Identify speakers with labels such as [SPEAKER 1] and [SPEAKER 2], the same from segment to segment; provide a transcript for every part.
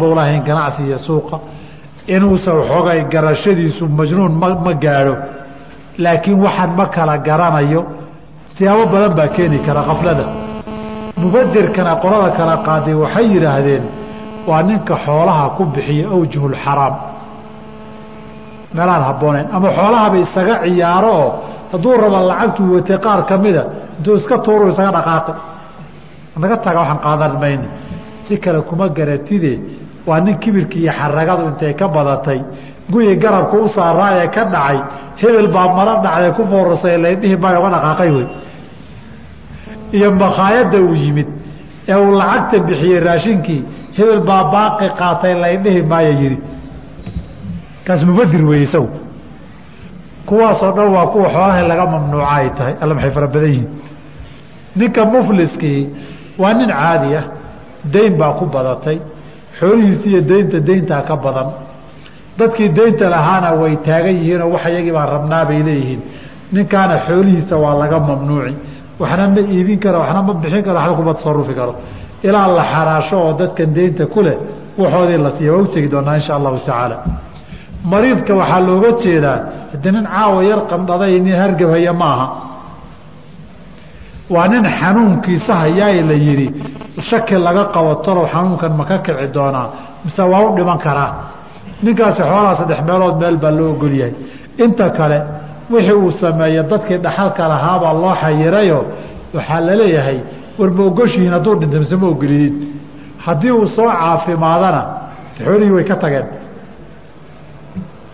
[SPEAKER 1] buu lahayn ganacsi iyo suuqa. Inuusan xoogay garashadiisu majnuun ma gaadho. Laakiin waxaan ma kala garanayo. Siyaabo badan baa keeni kara kaflada mubadirkana qolada kala qaaday waxay yidhaahdeen waa ninka xoolaha ku bixiya awjuhulxaraam meelaan habbooneyn ama xoolahaba isaga ciyaaro oo hadduu raba lacagtuu watay qaar ka mida intuu iska tuuru isaga dhaqaaqi. Naga taga waxaan qaadan mayno si kale kuma garatide. Waa nin kibirki iyo xaragadu intay ka badatay. Guyi garabka u saaraa ee ka dhacay. Hebel baa mara dhacday ku foorasay laydhihi uga dhaqaaqay wey. Iyo makhaayadda uu yimid. Ee uu lacagta bixiyey raashinkii hebel baa baaqi qaatay laydhihi maayo yidhi kaas mubadir wey isagu. Kuwaasoo dhan waa kuwa xoolaha laga mamnuuca ay tahay alla maxay fara badan yihiin? Ninka mufliskii waa nin caadi ah dayn baa ku badatay xoolihiisi iyo daynta dayntaa ka badan. Dadkii daynta lahaana way taagan yihiinoo wax iyagii baan rabnaa bay leeyihiin. Ninkaana xoolihiisa waa laga mamnuuci. Waxna ma iibin karo waxna ma bixin karo waxna kuma tasarufi karo. Ilaa la xaraasho oo dadkan daynta ku leh waxoodii la siiya waa u tegi doonaa insha allahu tacaala. Mariidka waxaa looga jeedaa haddii nin caawa yar qandhaday nin hargabhaya maaha waa nin xanuunkiisa hayaa la yidhi shaki laga qabo talow xanuunkan ma ka kici doonaa? Mise waa u dhiman karaa? Ninkaasi xoolaha saddex meelood meel baa loo ogolyahay inta kale wixii uu sameeya dadkii dhaxalka lahaabaa loo xayirayo. Waxaa la leeyahay war ma ogoshihiin hadduu dhinta mise ma ogolidin haddii uu soo caafimaadana xoolihii way ka tageen.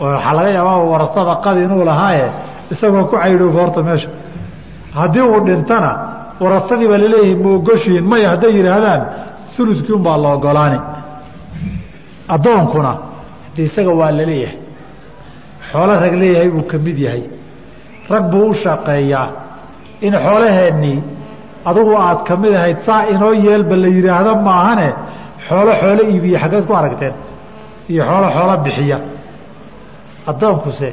[SPEAKER 1] Waxaa laga yaabaa warasada qadi inuu lahaaye isagoo ku caydhoofa horta meesha haddii uu dhintana warasadii baa la leeyahay ma ogoshihiin maya hadday yidhaahdaan uludkii unbaa la ogolaani. Addoonkuna de isaga waa la leeyahay xoolo rag leeyahay buu ka mid yahay. Rag buu u shaqeeyaa. In xoolaheennii adugu aad ka mid ahayd saa inoo yeelba la yidhaahdo maahane xoolo xoolo iibiya xaggeed ku aragteen. Iyo xoolo xoolo bixiya. Addoonkuse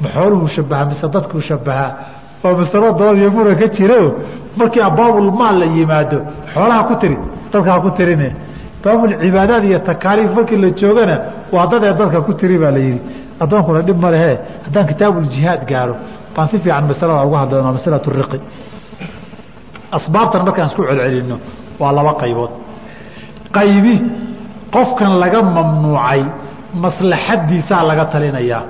[SPEAKER 1] ma xooluhu shabaha mise dadkuu shabahaa waa masalo dood iyo mura ka jiro markii abaabulmaal la yimaado xoolaha ku tiri dadka ha ku tirine. Baabulcibaadaad iyo takaaliif markii la joogana waa dadee dadka ku tiri baa la yidhi addoonkuna dhib ma lehe haddaan kitaabuljihaad gaaro. Baan si fiican masalada uga hadlayno masalatu riqi asbaabtan markaan isku celcelinno waa laba qaybood. Qaybi qofkan laga mamnuucay maslaxadiisaa laga talinayaa.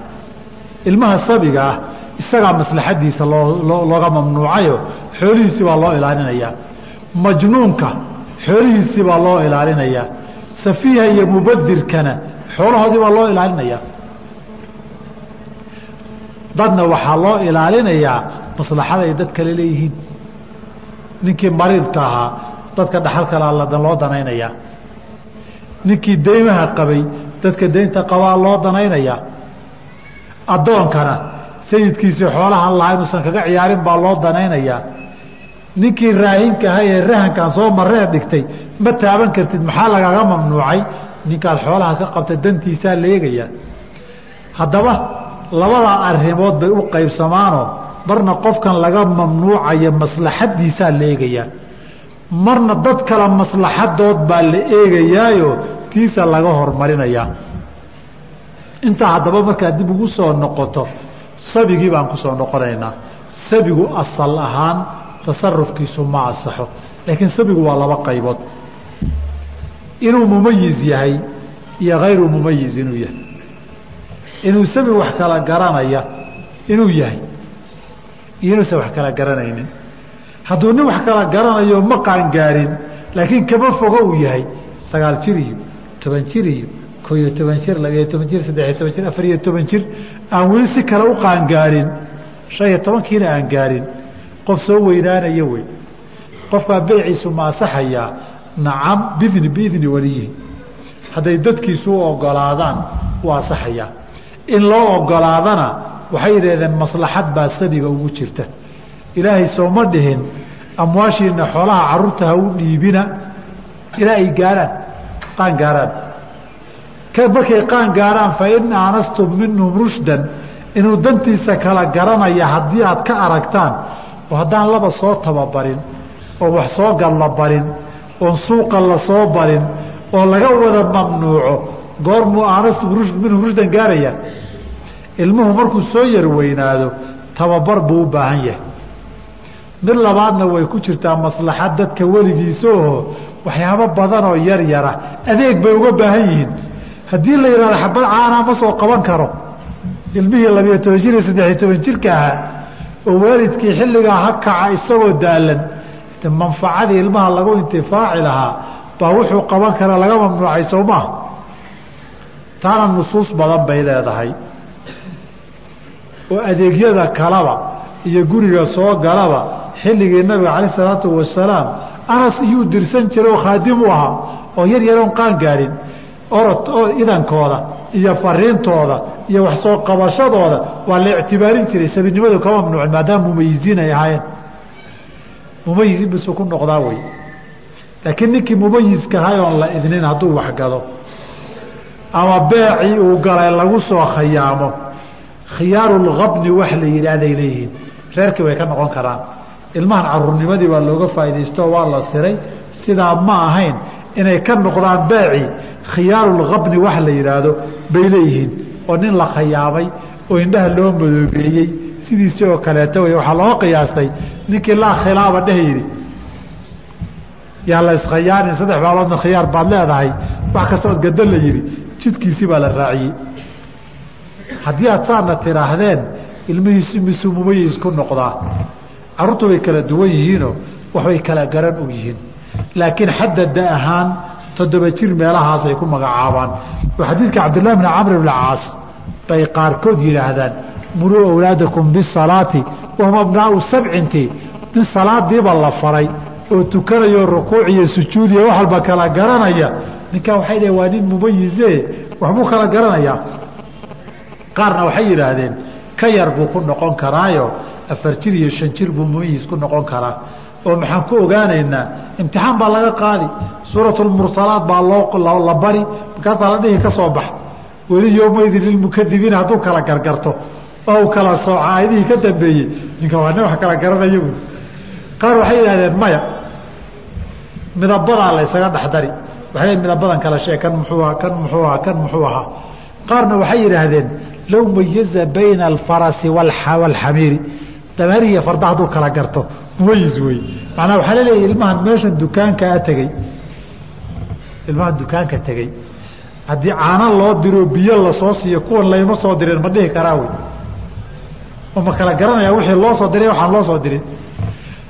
[SPEAKER 1] Ilmaha sabiga ah isagaa maslaxadiisa loo looga mamnuucayo xoolihiisii baa loo ilaalinayaa majnuunka xoolihiisii baa loo ilaalinayaa safiiha iyo mubadirkana xoolahoodii baa loo ilaalinayaa dadna waxaa loo ilaalinayaa maslaxada ay dad kale leeyihiin. Ninkii mariidka ahaa dadka dhaxal kale aladan loo danaynayaa ninkii deymaha qabay dadka deynta qabaa loo danaynayaa addoonkana sayidkiisii xoolahan lahaa inuusan kaga ciyaarin baa loo danaynayaa ninkii raahinka ahaa ee rahankan soo maree dhigtay ma taaban kartid maxaa lagaga mamnuucay? Ninkaad xoolaha ka qabta dantiisaa la eegayaa haddaba labadaa arrimood bay u qaybsamaanoo marna qofkan laga mamnuucayo maslaxadiisaa la eegayaa marna dad kale maslaxadood baa la eegayaayo tiisa laga hormarinayaa intaa haddaba markaad dib ugu soo noqoto sabigii baan ku soo noqonaynaa sabigu asal ahaan tasarufkiisu ma asaxo laakiin sabigu waa laba qaybood. Inuu mumayiz yahay iyo hayru mumayiz inuu yahay. Inuu sabi wax kala garanaya inuu yahay. Iyo inuusan wax kala garanaynin. Hadduu nin wax kala garanayo ma qaangaarin laakiin kama fogo uu yahay. Sagaal jir iyo toban jir iyo ko iyo toban jir labiyo toban jir saddexiyo toban jir afar iyo toban jir aan weli si kale u qaangaarin shan iyo tobankiina aan gaarin. Qof soo weynaanaya wey. Qofkaa beeciisu ma asaxayaa nacam bidni biidni waliyihi hadday dadkiisu u ogolaadaan wuu asaxayaa in loo ogolaadana waxay yidhahdeen maslaxad baa sabiga ugu jirta. Ilaahay sooma dhihin amwaashiina xoolaha carruurta ha u dhiibina ilaa ay gaaraan qaan gaaraan markay qaan gaaraan fain aanastum minhum rushdan inuu dantiisa kala garanaya haddii aad ka aragtaan oo haddaan laba soo tababarin oon wax soo galla barin oon suuqa la soo barin oo laga wada mamnuuco goormuu aanas minhu rushdan gaaraya? Ilmuhu markuu soo yar weynaado tababar buu u baahan yahay. Mid labaadna way ku jirtaa maslaxad dadka weligiisaoo waxyaabo badanoo yar yara adeeg bay uga baahan yihiin haddii la yidhahdo xabad caanaa ma soo qaban karo ilmihii labiyo toban jir iyo saddexiyo toban jirka ahaa oo waalidkii xilligaa ha kaca isagoo daalan manfacadii ilmaha lagu intifaaci lahaa baa wuxuu qaban kara laga mamnuucay soo maaha taana nusuus badan bay leedahay. Oo adeegyada kalaba iyo guriga soo galaba xilligii nabiga calay isalaatu wasalaam anas iyuu dirsan jiray oo khaadim u ahaa oo yar yaroon qaan gaarin orod oo idankooda iyo fariintooda iyo wax soo qabashadooda waa la ictibaarin jiray sabinimadu ka mamnuucin maadaama mumayiziin ay ahaayeen. Mumayiziin bisuu ku noqdaa wey laakiin ninkii mumayiska ahay oon la idnin hadduu waxgado ama beecii uu galay lagu soo khayaamo khiyaarulkabni wax la yidhaahday leeyihiin. Reerkii way ka noqon karaan. Ilmahan caruurnimadii baa looga faa'iidaysto waa la siray. Sidaa ma ahayn inay ka noqdaan beecii khiyaarulkabni wax la yidhaahdo bay leeyihiin. Oo nin la khayaamay oo indhaha loo madoobeeyey sidiisi oo kaleeto wey waxaa loo qiyaastay. Ninkii laa khilaaba dheh yidhi yaa la iskhayaanin saddex maalmoodna khiyaar baad leedahay. Wax kasta ood gado la yidhi jidkiisii baa la raaciyey. Haddii aad saana tidhaahdeen ilmihiisu misuu mumayis ku noqdaa. Carruurtu way kala duwan yihiinoo waxbay kala garan og yihiin laakiin xadda da ahaan toddoba jir meelahaasay ku magacaabaan. Xadiidka cabdillahi bni camr bn caas. Bay qaarkood yidhaahdaan muruu awlaadakum bisalaati wahum abnaau sabcinti nin salaadiiba la faray oo tukanayo rukuuc iyo sujuud iyo wax walba kala garanaya. Ninkan waxay dhaheen waa nin mumayise waxbuu kala garanayaa qaarna waxay yidhaahdeen ka yar buu ku noqon karaayo afar jir iyo shan jir buu mumayis ku noqon karaa oo maxaan ku ogaanaynaa imtixaan baa laga qaadi suurat lmursalaat baa loo la bari markaasaa la dhihi ka soo bax weli yowmaydin lilmukadibiina hadduu kala gargarto oo uu kala sooca aayadihii ka dambeeyey ninka waa nin wax kala garanaya buui qaar waxay yidhahdeen maya midabadaa la dhexdari waxay midabadan kala shee kan muxuu aha kan muxuu ahaa kan muxuu ahaa. Qaarna waxay yidhaahdeen low mayaza bayna alfarasi waalxamiiri dameerihiiyo farda hadduu kala garto. Mumayis wey macnaa waxaa laleeyahy ilmahan meeshan dukaankaa tegey ilmahan dukaanka tegey haddii caano loo diro biyo la soo siiyo kuwan layma soo direen ma dhihi karaa wey oo kala garanaya wixii loo soo diray waxaan loo soo dirin.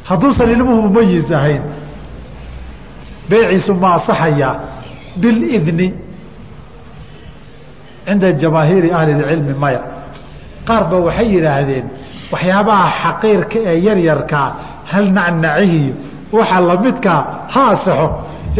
[SPEAKER 1] Hadduusan ilmuhu mumayis ahayn beeciisu ma asaxayaa bilidni cinda jamaahiiri ahli اcilmi maya qaar ba waxay yidhaahdeen waxyaabaha xaqiirka ee yaryarkaa hal nacnacihiyo waxa lamidkaa ha asaxo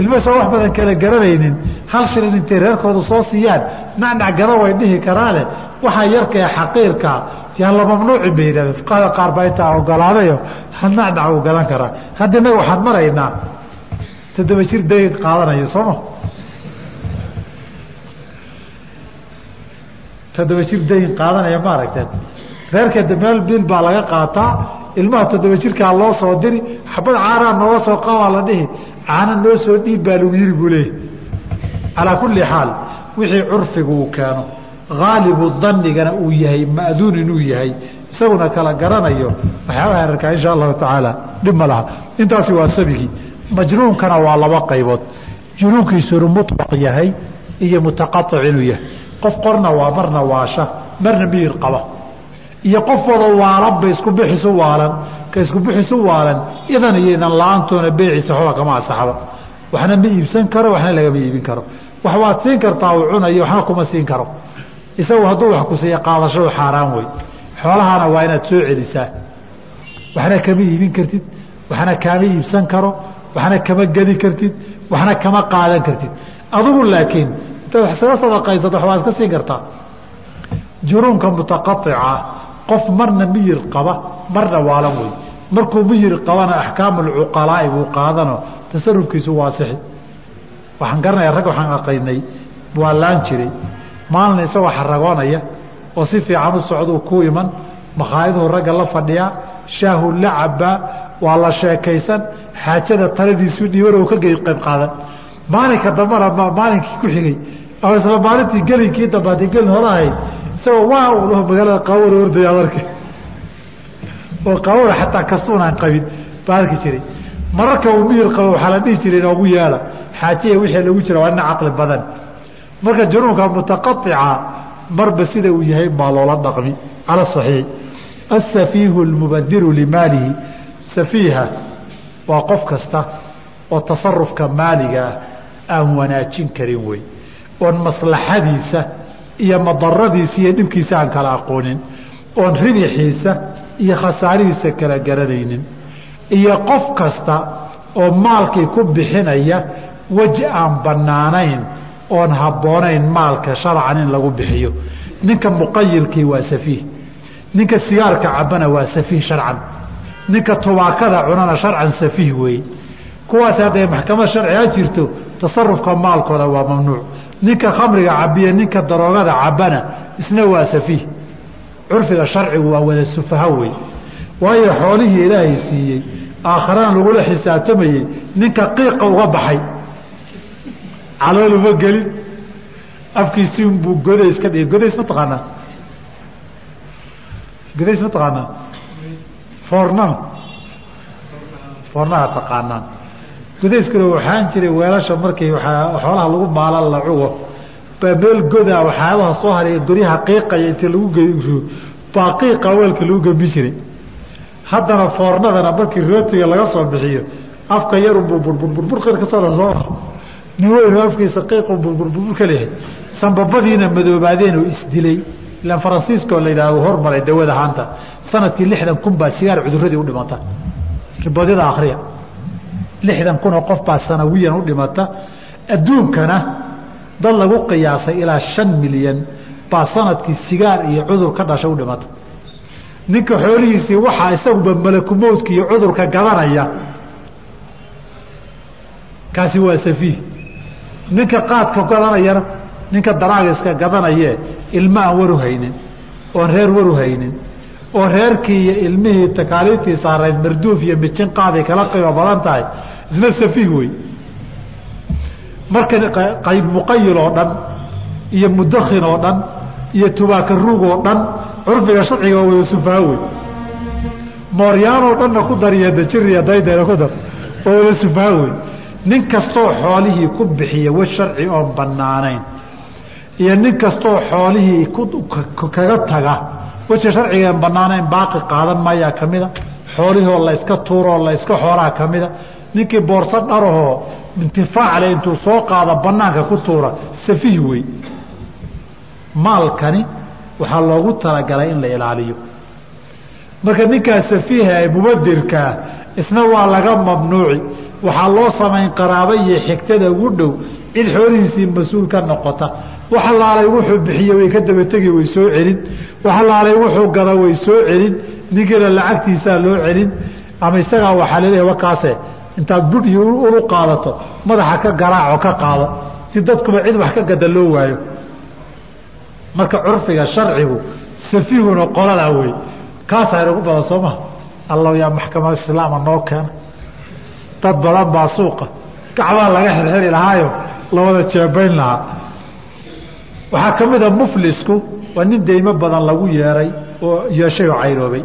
[SPEAKER 1] ilmasoo wax badan kala garanaynin hal shilin intay reerkoodu soo siiyaan nacnac gada way dhihi karaane. Waxaa yarka ee xaqiirkaa yaan la mamnuucin bay yidhahdeen fuqahada qaar baa intaa ogolaadayo hal nacnac uu galan karaa. Hadda innaga waxaan maraynaa toddoba jir dayn qaadanaya sooma toddoba jir dayn qaadanaya ma aragteed reerkeeda meel bil baa laga qaataa ilmaha toddoba jirkaa loo soo diri xabad caanaa nooga soo qabaa la dhihi caana noo soo dhiib baa lagu yiri buu leeyahy calaa kulli xaal wixii curfigu uu keeno haalibu danigana uu yahay ma'duun inuu yahay isaguna kala garanayo waxyaabaha arkaa insha allahu tacaala dhib ma laha. Intaasi waa sabigii majnuunkana waa laba qaybood. Junuunkiisunu muطbaq yahay iyo mutaqaic inuu yahay qof qorna waa marna waasha marna miyir qaba. Iyo qof wada waalanba isku bixisu waalan ka isku bixisu waalan idan iyo idan la'aantoona beeciisa kama asaxba waxna ma iibsan karo waxna lagama iibin karo. Wax waad siin kartaa uu cunayo waxna kuma siin karo. Isagu hadduu wax ku siiya qaadashadu xaaraan wey. Xoolahana waa inaad soo celisaa. Waxna kama iibin kartid waxna kaama iibsan karo waxna kama gedi kartid waxna kama qaadan kartid. Adigu laakiin isaga sadaqaysato waxbaad iska siin kartaa juruunka mutaqaica qof marna miyir qaba marna waalan wey markuu miyir qabana axkaamu lcuqalaa'i buu qaadano tasarufkiisu waasixi waxaan garanaya rag waxaan aqaynay waa laan jiray. Maalina isagoo xaragoonaya oo si fiican u socduu ku iman makhaayaduu ragga la fadhiyaa shaahu la cabaa waa la sheekaysan xaajada taladiisu dhiiban oo ka qayb qaadan. Maalinka dambana maalinkii ku xigay ama isla maalintii gelinkii dambe haddii gelin hore ahayd. Isagoo waa u dhaho magaalada qaawada ordaya ad arki oo qaawada xataa kasuunaan qabin baa arki jiray. Mararka uu mihir qabo waxaa la dhihi jiray inoogu yeela xaajiya wixii lagu jira waa ina caqli badan. Marka junuunka mutaqaica marba sida uu yahay baa loola dhaqmi. Cala saxiix. Asafiihu lmubadiru limaalihi. Safiiha waa qof kasta oo tasarufka maaliga ah aan wanaajin karin wey oon maslaxadiisa iyo madaradiisa iyo dhibkiisa aan kala aqoonin oon ribixiisa iyo khasaarihiisa kala garanaynin. Iyo qof kasta oo maalkii ku bixinaya weji aan bannaanayn oon habboonayn maalka sharcan in lagu bixiyo. Ninka muqayilkii waa safiih ninka sigaarka cabana waa safiih sharcan ninka tubaakada cunana sharcan safiih weeye kuwaas hadday maxkamad sharciga jirto tasarufka maalkooda waa mamnuuc. Ninka khamriga cabiya ninka daroogada cabana isna waa safiih curfiga sharcigu waa wada sufaha wey waayo xoolihii ilaahay siiyey aakharana lagula xisaabtamayey ninka qiiqa uga baxay. Calooluma gelin. Afkiisiinbuu godays ka dhigay. Godays ma taqaanaa? Godays ma taqaanaa? Foornana foornaha taqaanaan godayskuna waxaan jiray weelasha markii xoolaha lagu maalan la cugo godaa waxyaabaha soo haray godyaha qiiqaya inta lagu baa qiiqa weelka lagu gembi jiray. Haddana foornadana markii rootiga laga soo bixiyo afka yarunbuu burburburbur ka soo soo afkiisa qiiqu burburbur ka sanbabadiina madoobaadeen oo isdilay ilaan faransiiskoo la yidhahdo hormaray dawada haanta sannadkii lixdan kun baa sigaar cuduradii u dhimata riboodyada akhriya lixdan kun oo qof baa sanawiyan u dhimata adduunkana dad lagu qiyaasay ilaa shan milyan baa sannadkii sigaar iyo cudur ka dhasha u dhimata. Ninka xoolihiisii waxaa isaguba malakumowdka iyo cudurka gadanaya kaasi waa safiih. Ninka qaadka gadanayana ninka daraagiska gadanaye ilma aan waru haynin oon reer waru haynin oo reerkii iyo ilmihii takaaliiftii saarayd marduuf iyo mijin qaaday kala qiimo badan tahay. Isna safiih wey marka qayb muqayil oo dhan iyo mudakin oo dhan iyo tubaaka ruug oo dhan curfiga sharciga waa wada sufaha wey mooryaanoo dhanna ku dariya dajiriya daydayna ku dar waa wada sufaha wey nin kastoo xoolihii ku bixiya wa sharci oon bannaanayn iyo nin kastoo xoolihii kaga taga weja sharcigaan bannaanayn baaqi qaadan maayaa ka mida. Xoolihoo la yska tuuroo la yska xoolaha ka mida. Ninkii boorso dharahoo intifaacle intuu soo qaada bannaanka ku tuura safiih wey maalkani waxaa loogu talagalay in la ilaaliyo. Marka ninkaa safiiha ee mubadirkaa isna waa laga mamnuuci. Waxaa loo samayn qaraaba iyo xigtada ugu dhow cid xoolihiisii mas'uul ka noqota wax alaalay wuxuu bixiye way ka dabategi way soo celin. Wax alaalay wuxuu gada way soo celin. Ninkiina lacagtiisaa loo celin. Ama isagaa waxaa laleeyahy wakaase. Intaad budh iyo ulu qaadato madaxa ka garaaco ka qaado. Si dadkuba cid wax ka gada loo waayo. Marka curfiga sharcigu safiihuna qoladaa wey. Kaasaa inagu badan soo maha allow yaa maxkamada islaama noo keena. Dad badan baa suuqa. Gacbaa laga xirxiri lahaayo lawada jeebayn lahaa waxaa ka mid a muflisku waa nin deymo badan lagu yeeray oo yeeshay oo cayroobay.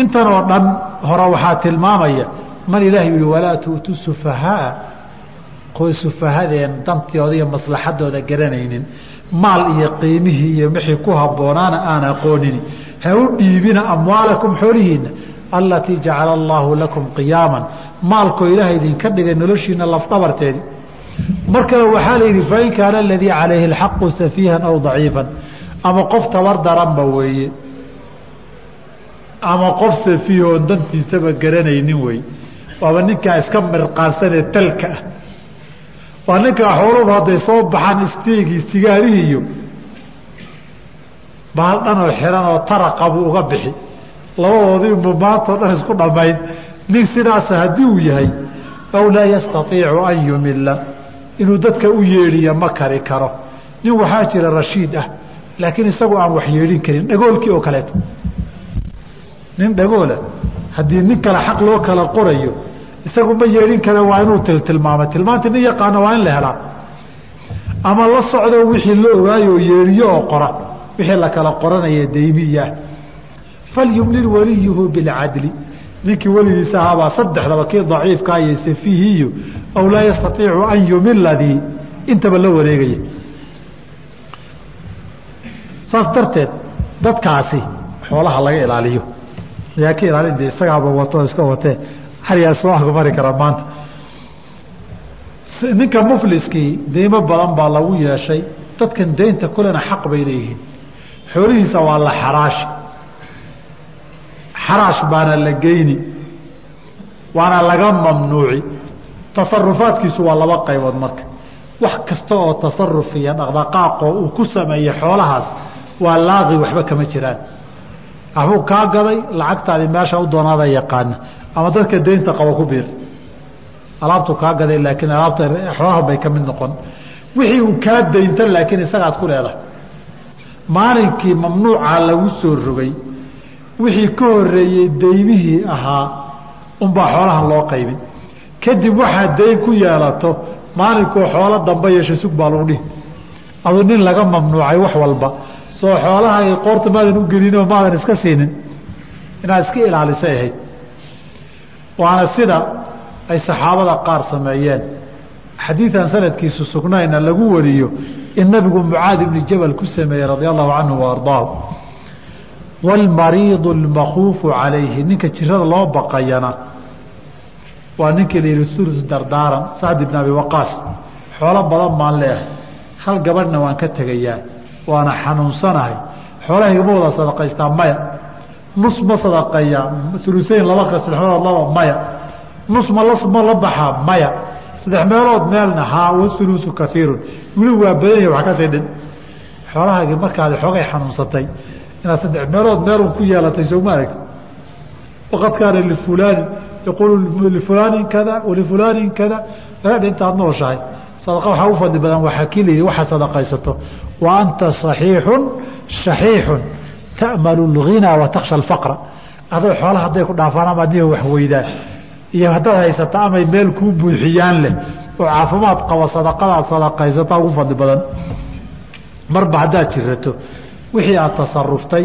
[SPEAKER 1] Intan oo dhan hore waxaa tilmaamaya man ilaahay yihi walaa tu'tu sufahaa qoy sufahadeen dantooda iyo maslaxadooda garanaynin. Maal iyo qiimihii iyo wixii ku habboonaana aan aqoonini ha u dhiibina amwaalakum xoolihiinna alatii jacala allaahu lakum qiyaaman. Maalkoo ilaahay idinka dhigay noloshiina lafdhabarteedii mar kale waxaa la yidhi fain kaana aladii calayhi alxaqu safiihan aw daciifan. Ama qof tabar daranba weeye. Ama qof safiihoon dantiisaba garanaynin wey waaba ninkaa iska mirqaansanee talka ah. Waa ninkaa xooluhu hadday soo baxaan istiigii sigaarihii iyo bahal dhanoo xiran oo taraqa buu uga bixi. Labadoodiinbu maantao dhan isku dhammayn. Nin sidaasa haddii uu yahay aw laa yastaiicu an yumila inuu dadka u yeedhiya ma kari karo. Nin waxaa jira rashiid ah laakiin isagu aan wax yeedhin karin dhagoolkii oo kaleeto. Nin dhagoola haddii nin kale xaq loo kala qorayo isagu ma yeedhin kara waa inuu tiltilmaamay tilmaantii nin yaqaano waa in la helaa. Ama la socdo wixii la ogaayo yeedhiyo oo qora wixii la kala qoranaya daymiya falyumlil waliyuhu bilcadli ninkii weligiisa ahaabaa saddexdaba kii daciifkaa iyo safiihiyo aw laa yastaiicu an yumiladii intaba la wareegaya. Saas darteed dadkaasi xoolaha laga ilaaliyo. Yaa ka ilaalin de isagaaba wato iska watee xarigaa soo agmari kara maanta. Ninka mufliskii deymo badan baa lagu yeeshay dadkan deynta kulena xaq bay leeyihiin. Xoolihiisa waa la xaraashi xaraash baana la geyni waana laga mamnuuci. Tasarufaadkiisu waa laba qaybood marka. Wax kasta oo tasaruf iyo dhaqdhaqaaqoo uu ku sameeyey xoolahaas waa laaqi waxba kama jiraan. Waxbuu kaa gaday lacagtaadi meesha u doonaada yaqaana ama dadka deynta qaba ku biir. Alaabtu kaa gaday laakiin alaabta xoolaha bay ka mid noqon. Wixii uu kaa daynta laakiin isagaad ku leedahay. Maalinkii mamnuucaa lagu soo rogay wixii ka horeeyey daymihii ahaa unbaa xoolahan loo qaybin. Kadib waxaad dayn ku yeelato maalinkuu xoolo damba yeesha sug baa lagu dhihi. Adu nin laga mamnuucay wax walba. Soo xoolaha qoorta maadan u gelinoo maadan iska siinin inaad iska ilaalisay ahayd. Waana sida ay saxaabada qaar sameeyeen. Xadiidan sanadkiisu sugnayna lagu wariyo in nabigu mucaad ibni jabal ku sameeyey radia allahu canhu wa wاlmariidu اlmakuufu calayhi ninka jirada loo baqayana waa ninkii la yihi ulu dardaaran sacd ibn abi waqaas xoolo badan baan leehay hal gabadhna waan ka tegayaa waana xanuunsanahay xoolahayga ma wada sadaqaystaa maya nus ma sadaqeeyaa uluseyn laba sadexmeelood laba maya nus ma la baxaa maya saddex meelood meelna haa waulusu kaiirun weli waa badanya wax ka sii dhin xoolahaagii markaad xoogay xanuunsatay inaad saddex meelood meelun ku yeelatay arag waqad kaana lifulaani yaquulu lifulaanin kada walifulaanin kada. Aadha intaad nooshahay. Sadaqa waxaa u fadli badan waxaa layidhi waxaad sadaqaysato. Wa anta saxiixun shaxiixun. Ta'malu lghinaa wa alfaqra. Adoo xoolaha hadday ku dhaafaan ama adiga wax weydaan. Iyo haddaad haysata amay meel kuu buuxiyaan leh oo caafimaad qaba sadaqadaad sadaqaysataa ugu fadli badan. Marba haddaad jirato wixii aad tasaruftay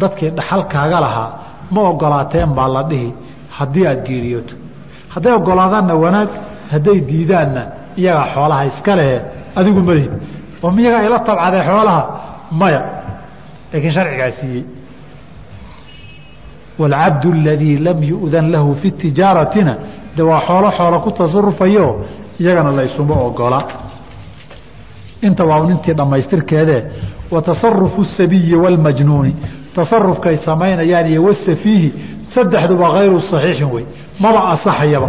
[SPEAKER 1] dadkii dhaxalkaaga lahaa ma ogolaateen baa la dhihi haddii aad geeriyooto. Hadday ogolaadaanna wanaag hadday diidaanna iyagaa xoolaha iska lehe adigu malihid oo miyagaa ila tabcadee xoolaha? Maya. Laakiin sharcigaa siiyey. Wاlcabd اladii lam yu'dan lahu fi tijaaratina de waa xoolo xoolo ku tasarufayo iyagana laysuma ogola inta waa un intii dhammaystirkeedee wa tasarufu sabiyi wاlmajnuuni tasarufkay samaynayaan iyo wasafiihi saddexduba hayru saxiixin wey. Maba asaxayaba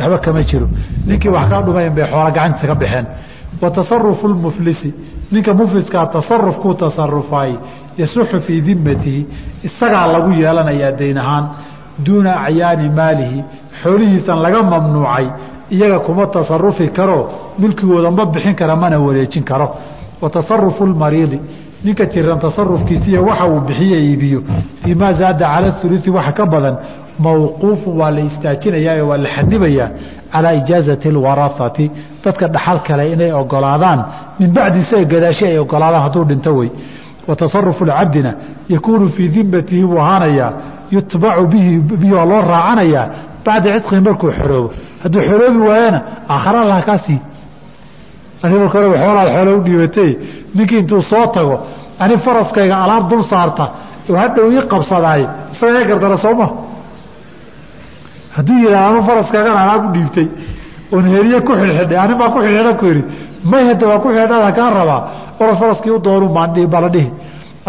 [SPEAKER 1] waxba kama jiro. Ninkii wax kaa dhumayn bay xoola gacantiisa ka baxeen. Wa tasarufu ninka mufliskaa tasaruf ku tasarufaay yasuxu fii dimatihi isagaa lagu yeelanayaa dayn ahaan duuna acyaani maalihi xoolihiisan laga mamnuucay iyaga kuma tasarufi karo milkigooda ma bixin kara mana wareejin karo wa tasarufu ninka jiran tasarufkiisiiy waxa uu bixiye iibiyo. Fii zaada cala ulusi waxa ka badan mawquufun waa la istaajinayaa waa la xanibayaa calaa ijaazati alwaraati dadka dhaxal kale inay ogolaadaan min bacdi isaga ay ogolaadaan hadduu dhinto wey wa tasarufu cabdina yakuunu fii dimatihi buu ahaanayaa yutbacu bihi waa loo raacanayaa bacda cidqii markuu xoroobo. Hadduu xoroobi waayana aakhara laha kaa sii ani marka hore xoolaad xoolo u dhiibatay. Ninkii intuu soo tago ani faraskayga alaab dul saarta hadhow ii qabsadaay isaga ee gardara sooma hadduu yidhaha anu faraskaagan alaab u dhiibtay oon heriye ku xidhxidhay baa ku xidhxidhan ku yidhi may hadda waa ku xidhxidhada kaa rabaa ora faraskii u doonu bala dhihi.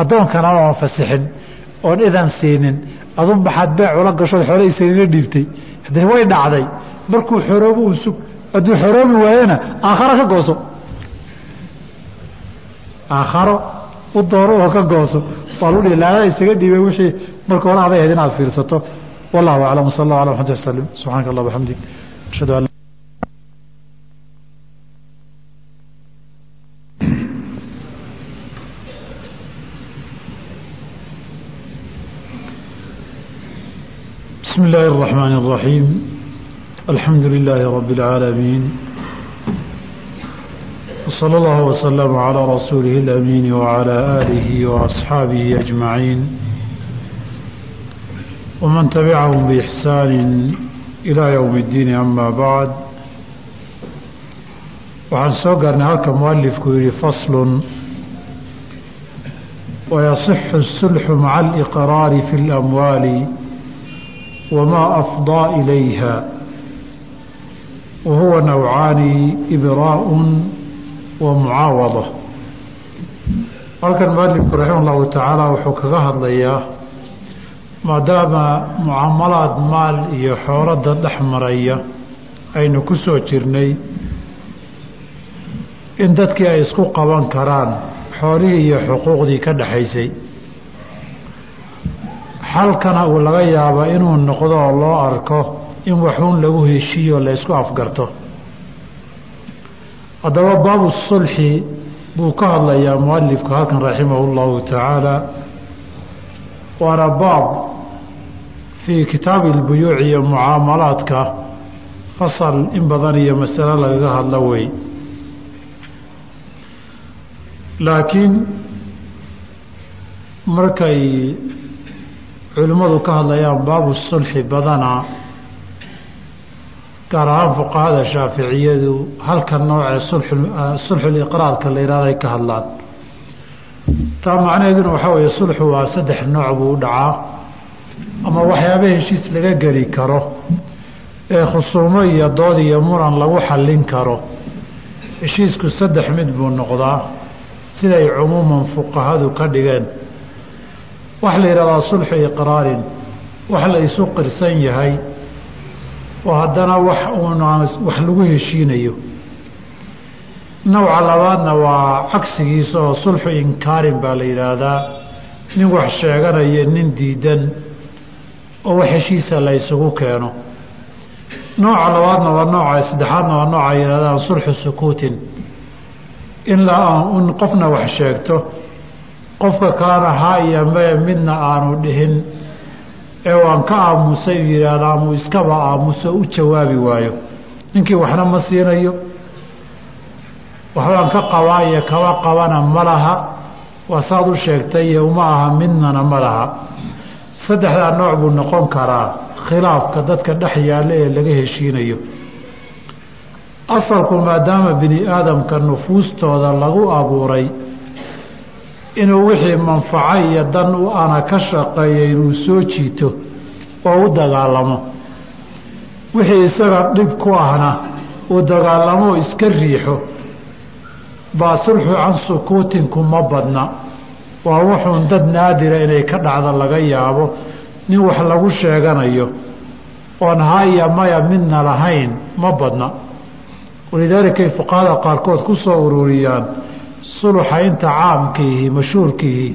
[SPEAKER 1] Addoonkana oon fasixin oon idan siinin adun baxaad beec ula gashood xoole isagaga dhiibtay. Haddee way dhacday markuu xoroobo un sug hadduu xoroobi waayena aakharo ka gooso aakharo u doono oo ka gooso waa lagu dhihi laadada isaga dhiibay wixii marka hore aday ahayd inaad fiirsato wallahu aclam wsal allah ala maxamad wslim subxaanaka allah bxamdik ashhadu an بسم الله الرحمن الرحيم الحمد لله رب العالمين وصلى الله وسلم على رسوله الأمين وعلى آله وأصحابه أجمعين ومن تبعهم بإحسان إلى يوم الدين أما بعد waxaan soo gaarnay halka mualifku yihi faslun wayasixu الsulxu maca aliqraari fi اlamwaali wamaa afdaa ilayha wa huwa nawcaani ibraaءun wa mucaawada halkan mualifku raximah اllahu tacaala wuxuu kaga hadlayaa maadaama mucaamalaad maal iyo xoolada dhex maraya aynu ku soo jirnay in dadkii ay isku qaban karaan xoolihii iyo xuquuqdii ka dhexaysay xalkana uu laga yaaba inuu noqdo oo loo arko in waxuun lagu heshiiyo la ysku afgarto. Haddaba baabu sulxi buu ka hadlayaa mualifku halkan raximahu llahu tacaala waana baab fii kitaabi lbuyuuci iyo mucaamalaadka fasal in badan iyo masalo lagaga hadlo wey. Laakiin markay culimmadu ka hadlayaan baabu sulxi badanaa gaar ahaan fuqahada shaaficiyadu halka noocee sulxuliqraarka la yihahday ka hadlaan. Taa macnaheeduna waxaa weeye sulxu waa saddex nooc buu u dhacaa ama waxyaaba heshiis laga geli karo ee khusuumo iyo dood iyo muran lagu xallin karo. Heshiisku saddex mid buu noqdaa siday cumuuman fuqahadu ka dhigeen. Waxa la yidhahdaa sulxu iqraarin wax la isu qirsan yahay oo haddana wax uuna wax lagu heshiinayo. Nawca labaadna waa cagsigiisa oo sulxu inkaarin baa la yidhaahdaa. Nin wax sheeganaya nin diidan oo wax heshiisa la ysugu keeno. Nooca labaadna waa nooca saddexaadna waa nooca yidhahdaan sulxu sukuutin. In in qofna wax sheegto qofka kalena haa iyo maya midna aanu dhihin ee waan ka aamusay u yidhaahda amuu iskaba aamuso u jawaabi waayo. Ninkii waxna ma siinayo. Waxbaan ka qabaa iyo kaba qabana ma laha. Waa saad u sheegtay iyo uma aha midnana ma laha. Saddexdaa nooc buu noqon karaa khilaafka dadka dhex yaalla ee laga heshiinayo. Asalku maadaama bini aadamka nufuustooda lagu abuuray inuu wixii manfaco iyo dan u ana ka shaqeeya inuu soo jiito oo u dagaalamo. Wixii isaga dhib ku ahna uu dagaalamoo iska riixo baa sulxu can sukuutinku ma badna. Waa wuxuun dad naadira inay ka dhacda laga yaabo nin wax lagu sheeganayo oon haya maya midna lahayn ma badna. Walidaalika fuqahada qaarkood ku soo ururiyaan sulxa inta caamkiihi mashhuurkiihi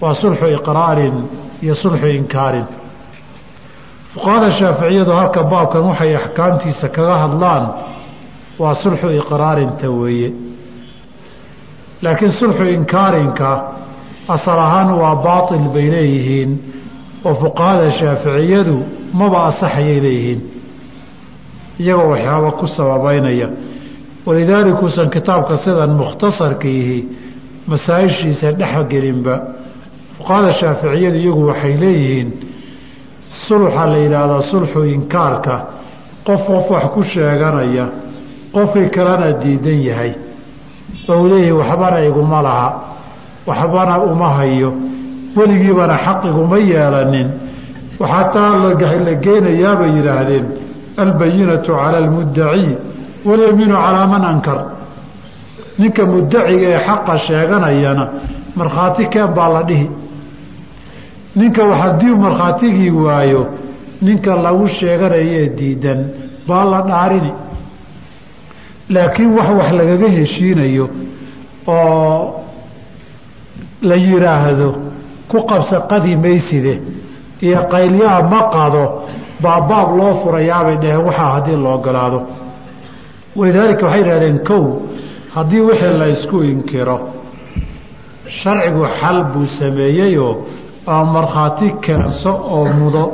[SPEAKER 1] waa sulxu iqraarin iyo sulxu inkaarin. Fuqahada shaaficiyadu halka baabkan waxay axkaamtiisa kaga hadlaan waa sulxu iqraarinta weeye. Laakiin sulxu inkaarinka asal ahaan waa baatil bay leeyihiin oo fuqahada shaaficiyadu maba asaxayay leeyihiin iyagoo waxyaaba ku sababeynaya walidaalikuusan kitaabka sidan mukhtasarkiihi masaa-ishiisa dhexgelinba fuqahada shaaficiyadu iyagu waxay leeyihiin sulxa la yidhaahdaa sulxu inkaarka qof qof wax ku sheeganaya qofkii kalena diidan yahay oo uu leeyahay waxbana iguma laha waxbana uma hayo weligiibana xaq iguma yeelanin waxaataa la geenayaa bay yidhaahdeen albayinatu cala almuddaci walyamiinu calaa man ankar ninka muddaciga ee xaqa sheeganayana markhaati keen baa la dhihi. Ninka haddii markhaatigii waayo ninka lagu sheeganayee diidan baa la dhaarini. Laakiin wax wax lagaga heshiinayo oo la yidhaahdo ku qabsa qadi mayside iyo qaylyaha ma qado baa baab loo furayaabay dhaheen waxaa haddii la ogolaado walidaalika waxay yidhahdeen kow haddii wixii la ysku inkiro sharcigu xal buu sameeyeyoo aa markhaati keenso oo mudo.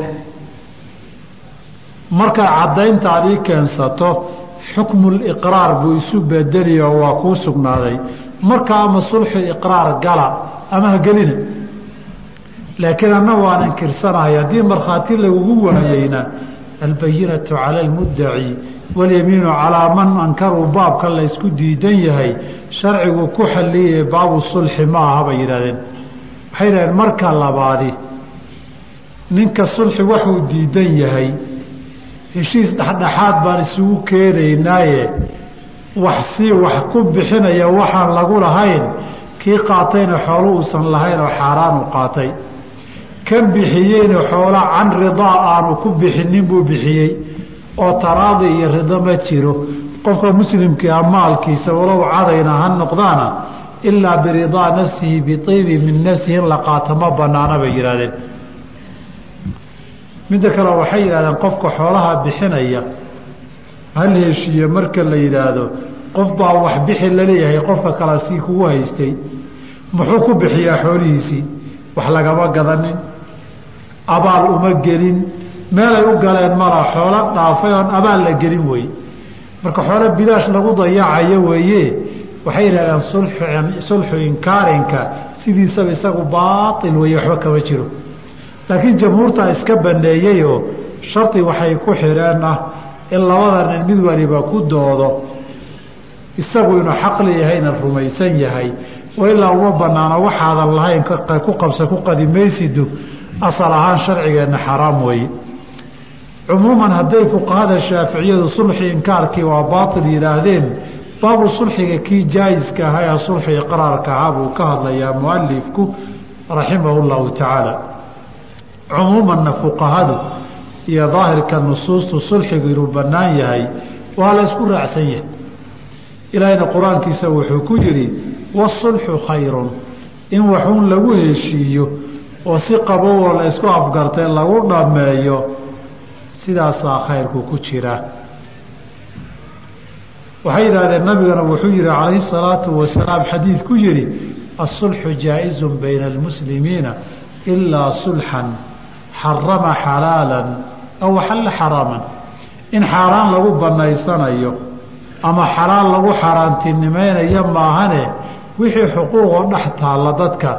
[SPEAKER 1] Markaad caddayntaadii keensato xukmuliqraar buu isu bedeli oo waa kuu sugnaaday. Marka ama sulxu iqraar gala ama ha gelina. Laakiin anna waan inkirsanahay haddii markhaati lagugu waayeyna albayinatu cala almuddaci walyamiinu calaa man ankaruu baabka laysku diidan yahay sharcigu ku xalliyay baabu sulxi ma aha bay yidhahdeen waxay yidhahdeen marka labaadi ninka sulxi waxuu diidan yahay heshiis dhexdhexaad baan isugu keenaynaaye wax sii wax ku bixinaya waxaan lagu lahayn kii qaatayna xoolo uusan lahayn oo xaaraanu qaatay kan bixiyeyna xoola can ridaa aanu ku bixinin buu bixiyey oo taraadi iyo rido ma jiro. Qofka muslimkaa maalkiisa walow cadayna ha noqdaana ilaa biridaa nafsihi biibi min nafsihi in la qaato ma banaana bay yidhahdeen midda kale waxay yidhahdeen qofka xoolaha bixinaya hal heshiiye marka la yidhaahdo qof baa wax bixi la leeyahay qofka kale sii kugu haystay. Muxuu ku bixiyaa xoolihiisii? Wax lagama gadanin abaal uma gelin. Meelay u galeen mala xoolo dhaafay oon abaal la gelin wey marka xoolo bilaash lagu dayacayo weeye waxay yidhahdeen sulxu inkaarinka sidiisaba isagu baail weeye waxba kama jiro. Laakiin jamhuurtaa iska baneeyeyoo shardi waxay ku xidheen ah in labada nin mid waliba ku doodo isagu inuu xaq leeyahayna rumaysan yahay. Oo ilaa uma banaano waxaadan lahayn ku qabsa ku qadimaysidu asal ahaan sharcigeenna xaraam weeye. Cumuuman hadday fuqahada shaaficiyadu sulxi inkaarkii waa baatil yidhaahdeen baabu sulxiga kii jaayiska ahaa ee sulxi iqraarka ahaa buu ka hadlayaa mualifku raximahu llahu tacaala. Cumuumanna fuqahadu iyo daahirka nusuustu sulxigu inuu bannaan yahay waa la ysku raacsan yahay. Ilaahayna qur'aankiisa wuxuu ku yidhi wasulxu khayrun in waxuun lagu heshiiyo oo si qabowoo la ysku afgartay lagu dhammeeyo sidaasaa khayrku ku jira. Waxay yidhahdeen nabigana wuxuu yihi calayhi salaatu wasalaam xadiid ku yidhi asulxu jaa-izun bayna almuslimiina ilaa sulxan xarama xalaalan aw xalla xaraaman. In xaaraan lagu banaysanayo ama xalaal lagu xaaraantinimaynayo maahane wixii xuquuqoo dhex taalla dadka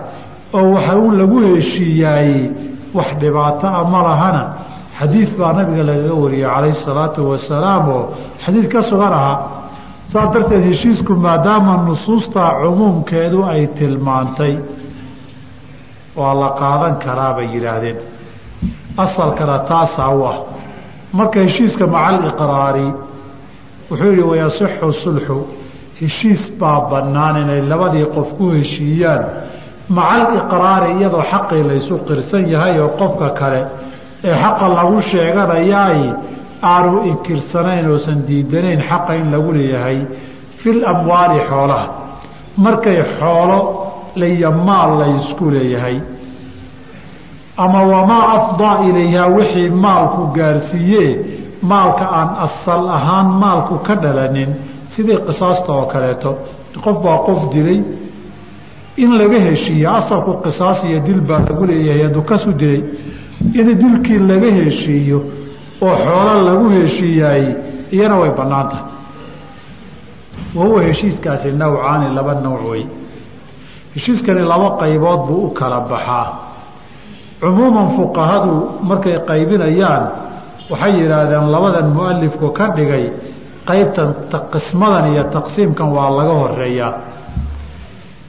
[SPEAKER 1] oo waxa uu lagu heshiiyaayey wax dhibaato a ma lahana. Xadiid baa nabiga lagaga wariyey calayhi salaatu wasalaam oo xadiid ka sugan ahaa saas darteed heshiisku maadaama nusuustaa cumuumkeedu ay tilmaantay waa la qaadan karaa bay yidhaahdeen. Asalkana taasaa u ah marka heshiiska maca aliqraari wuxuu yihi wayasixu sulxu. Heshiis baa bannaan inay labadii qof ku heshiiyaan maca aliqraari iyadoo xaqii laysu qirsan yahay oo qofka kale ee xaqa lagu sheeganayaay aanu inkirsanayn oosan diidanayn xaqa in lagu leeyahay fil amwaali xoolaha. Markay xoolo laiyo maal la ysku leeyahay ama wamaa afdaa ilayhaa wixii maalku gaarsiiyee maalka aan asal ahaan maalku ka dhalanin sidii qisaasta oo kaleeto. Qof baa qof dilay in laga heshiiye asalku qisaas iyo dil baa lagu leeyahay hadduu kasu dilay in dilkii laga heshiiyo oo xoolo lagu heshiiyaay iyana way bannaan tahay. Wa huwa heshiiskaasi nawcaani laba nawc wey heshiiskani laba qaybood buu u kala baxaa. Cumuuman fuqahadu markay qaybinayaan waxay yidhaahdeen labadan mualifku ka dhigay qaybtan qismadan iyo taqsiimkan waa laga horeeyaa